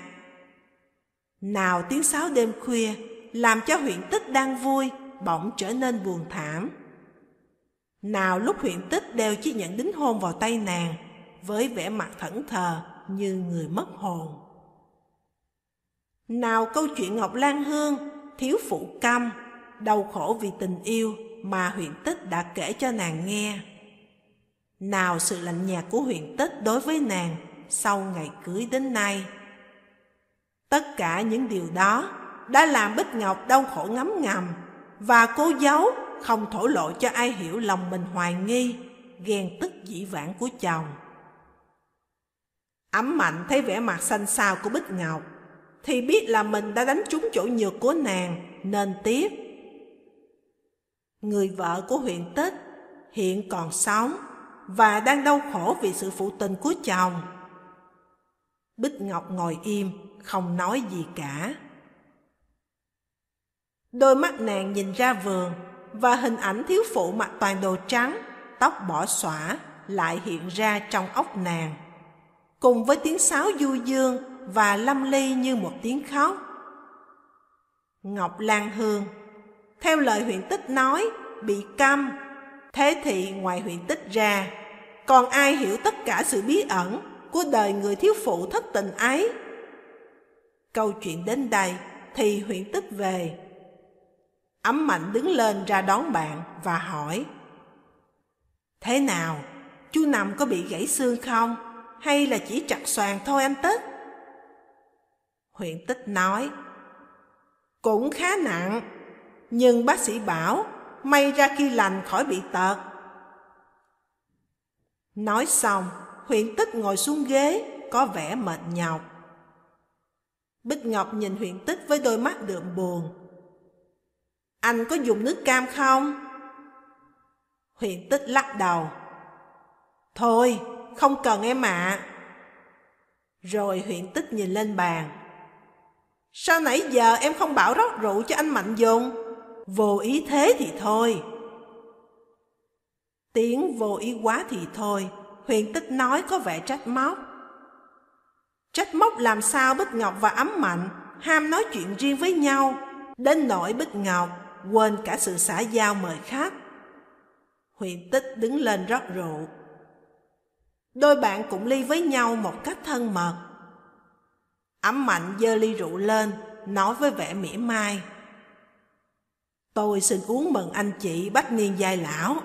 Nào tiếng sáo đêm khuya làm cho huyện tích đang vui bỗng trở nên buồn thảm. Nào lúc huyện tích đeo chiếc nhẫn đính hôn vào tay nàng với vẻ mặt thẫn thờ như người mất hồn. Nào câu chuyện Ngọc Lan Hương, thiếu phụ căm, đau khổ vì tình yêu mà huyện tích đã kể cho nàng nghe. Nào sự lạnh nhạt của huyện tích đối với nàng sau ngày cưới đến nay. Tất cả những điều đó đã làm Bích Ngọc đau khổ ngấm ngầm và cố giấu không thổ lộ cho ai hiểu lòng mình hoài nghi, ghen tức dĩ vãng của chồng. Ấm mạnh thấy vẻ mặt xanh xao của Bích Ngọc, thì biết là mình đã đánh trúng chỗ nhược của nàng, nên tiếp. Người vợ của huyện Tích hiện còn sống và đang đau khổ vì sự phụ tình của chồng. Bích Ngọc ngồi im, không nói gì cả. Đôi mắt nàng nhìn ra vườn và hình ảnh thiếu phụ mặc toàn đồ trắng, tóc bỏ xõa lại hiện ra trong óc nàng. Cùng với tiếng sáo du dương và lâm ly như một tiếng khóc. Ngọc Lan Hương Theo lời huyện tích nói, bị câm. Thế thì ngoài huyện tích ra, còn ai hiểu tất cả sự bí ẩn của đời người thiếu phụ thất tình ấy? Câu chuyện đến đây thì huyện tích về Ấm mạnh đứng lên ra đón bạn và hỏi, Thế nào? Chú nằm có bị gãy xương không? Hay là chỉ chặt xoàn thôi anh Tích? Huyện Tích nói, Cũng khá nặng, Nhưng bác sĩ bảo May ra khi lành khỏi bị tật Nói xong Huyện Tích ngồi xuống ghế, Có vẻ mệt nhọc Bích Ngọc nhìn huyện Tích với đôi mắt đượm buồn anh có dùng nước cam không? Huyền tích lắc đầu. Thôi, không cần em ạ. À. Rồi huyện tích nhìn lên bàn. Sao nãy giờ em không bảo rót rượu cho anh Mạnh dùng? Vô ý thế thì thôi. Tiếng vô ý quá thì thôi, huyền tích nói có vẻ trách móc. Trách móc làm sao Bích Ngọc và Ấm Mạnh ham nói chuyện riêng với nhau, đến nỗi Bích Ngọc quên cả sự xã giao mời khách. Huyền tích đứng lên rót rượu. Đôi bạn cũng ly với nhau một cách thân mật. Ấm mạnh dơ ly rượu lên, nói với vẻ mỉa mai. Tôi xin uống mừng anh chị bách niên giai lão.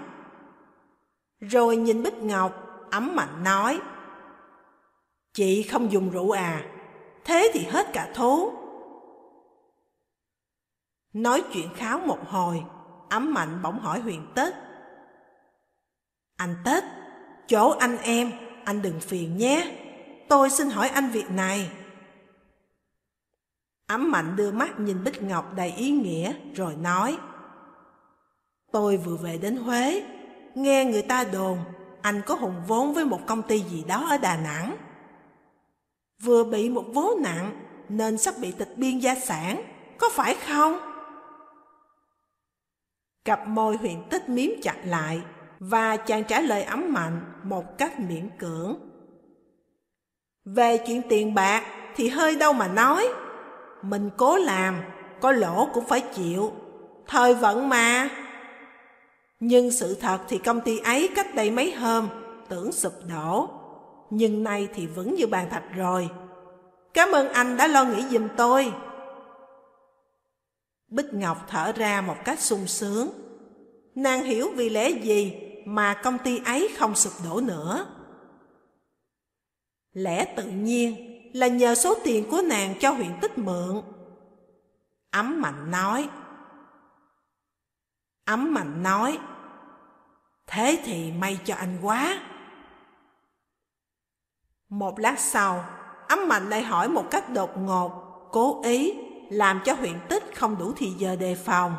Rồi nhìn Bích Ngọc, ấm mạnh nói. Chị không dùng rượu à, thế thì hết cả thố. Nói chuyện kháo một hồi, ấm mạnh bỗng hỏi huyền Tết. Anh Tết, chỗ anh em, anh đừng phiền nhé. Tôi xin hỏi anh việc này. Ấm mạnh đưa mắt nhìn Bích Ngọc đầy ý nghĩa rồi nói. Tôi vừa về đến Huế, nghe người ta đồn anh có hùng vốn với một công ty gì đó ở Đà Nẵng. Vừa bị một vố nặng nên sắp bị tịch biên gia sản, có phải không? Cặp môi huyện tích miếm chặt lại và chàng trả lời ấm mạnh một cách miễn cưỡng. Về chuyện tiền bạc thì hơi đâu mà nói. Mình cố làm, có lỗ cũng phải chịu. Thời vận mà. Nhưng sự thật thì công ty ấy cách đây mấy hôm tưởng sụp đổ. Nhưng nay thì vững như bàn thạch rồi. Cảm ơn anh đã lo nghĩ giùm tôi. Bích Ngọc thở ra một cách sung sướng. Nàng hiểu vì lẽ gì mà công ty ấy không sụp đổ nữa. Lẽ tự nhiên là nhờ số tiền của nàng cho huyện tích mượn. Ấm Mạnh nói. Ấm Mạnh nói. Thế thì may cho anh quá. Một lát sau, Ấm Mạnh lại hỏi một cách đột ngột, cố ý, làm cho huyện tích không đủ thì giờ đề phòng.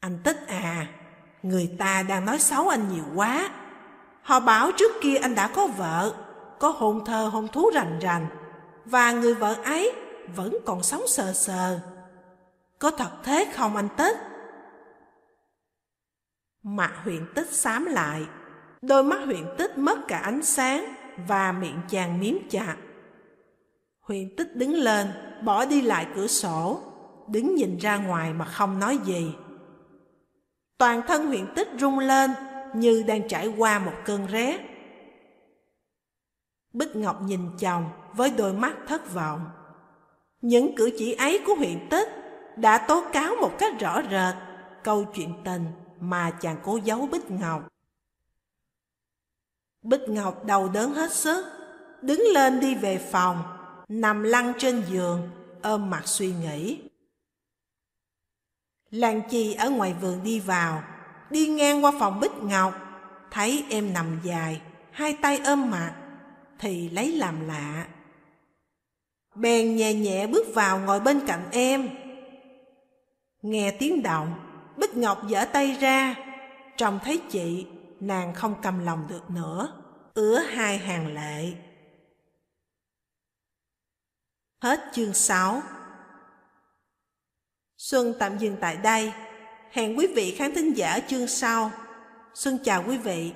Anh Tích à, người ta đang nói xấu anh nhiều quá. Họ bảo trước kia anh đã có vợ, có hôn thơ hôn thú rành rành, và người vợ ấy vẫn còn sống sờ sờ. Có thật thế không anh Tích? Mặt huyện tích xám lại, đôi mắt huyện tích mất cả ánh sáng và miệng chàng miếm chặt. Huyền tích đứng lên, bỏ đi lại cửa sổ, đứng nhìn ra ngoài mà không nói gì. Toàn thân huyện tích rung lên như đang trải qua một cơn rét. Bích Ngọc nhìn chồng với đôi mắt thất vọng. Những cử chỉ ấy của huyện tích đã tố cáo một cách rõ rệt câu chuyện tình mà chàng cố giấu Bích Ngọc. Bích Ngọc đầu đớn hết sức, đứng lên đi về phòng, nằm lăn trên giường, ôm mặt suy nghĩ. Lan Chi ở ngoài vườn đi vào, đi ngang qua phòng Bích Ngọc, thấy em nằm dài, hai tay ôm mặt, thì lấy làm lạ. Bèn nhẹ nhẹ bước vào ngồi bên cạnh em. Nghe tiếng động, Bích Ngọc giở tay ra, trông thấy chị, nàng không cầm lòng được nữa, ứa hai hàng lệ. Hết chương 6 Xuân tạm dừng tại đây. Hẹn quý vị khán thính giả chương sau. Xuân chào quý vị.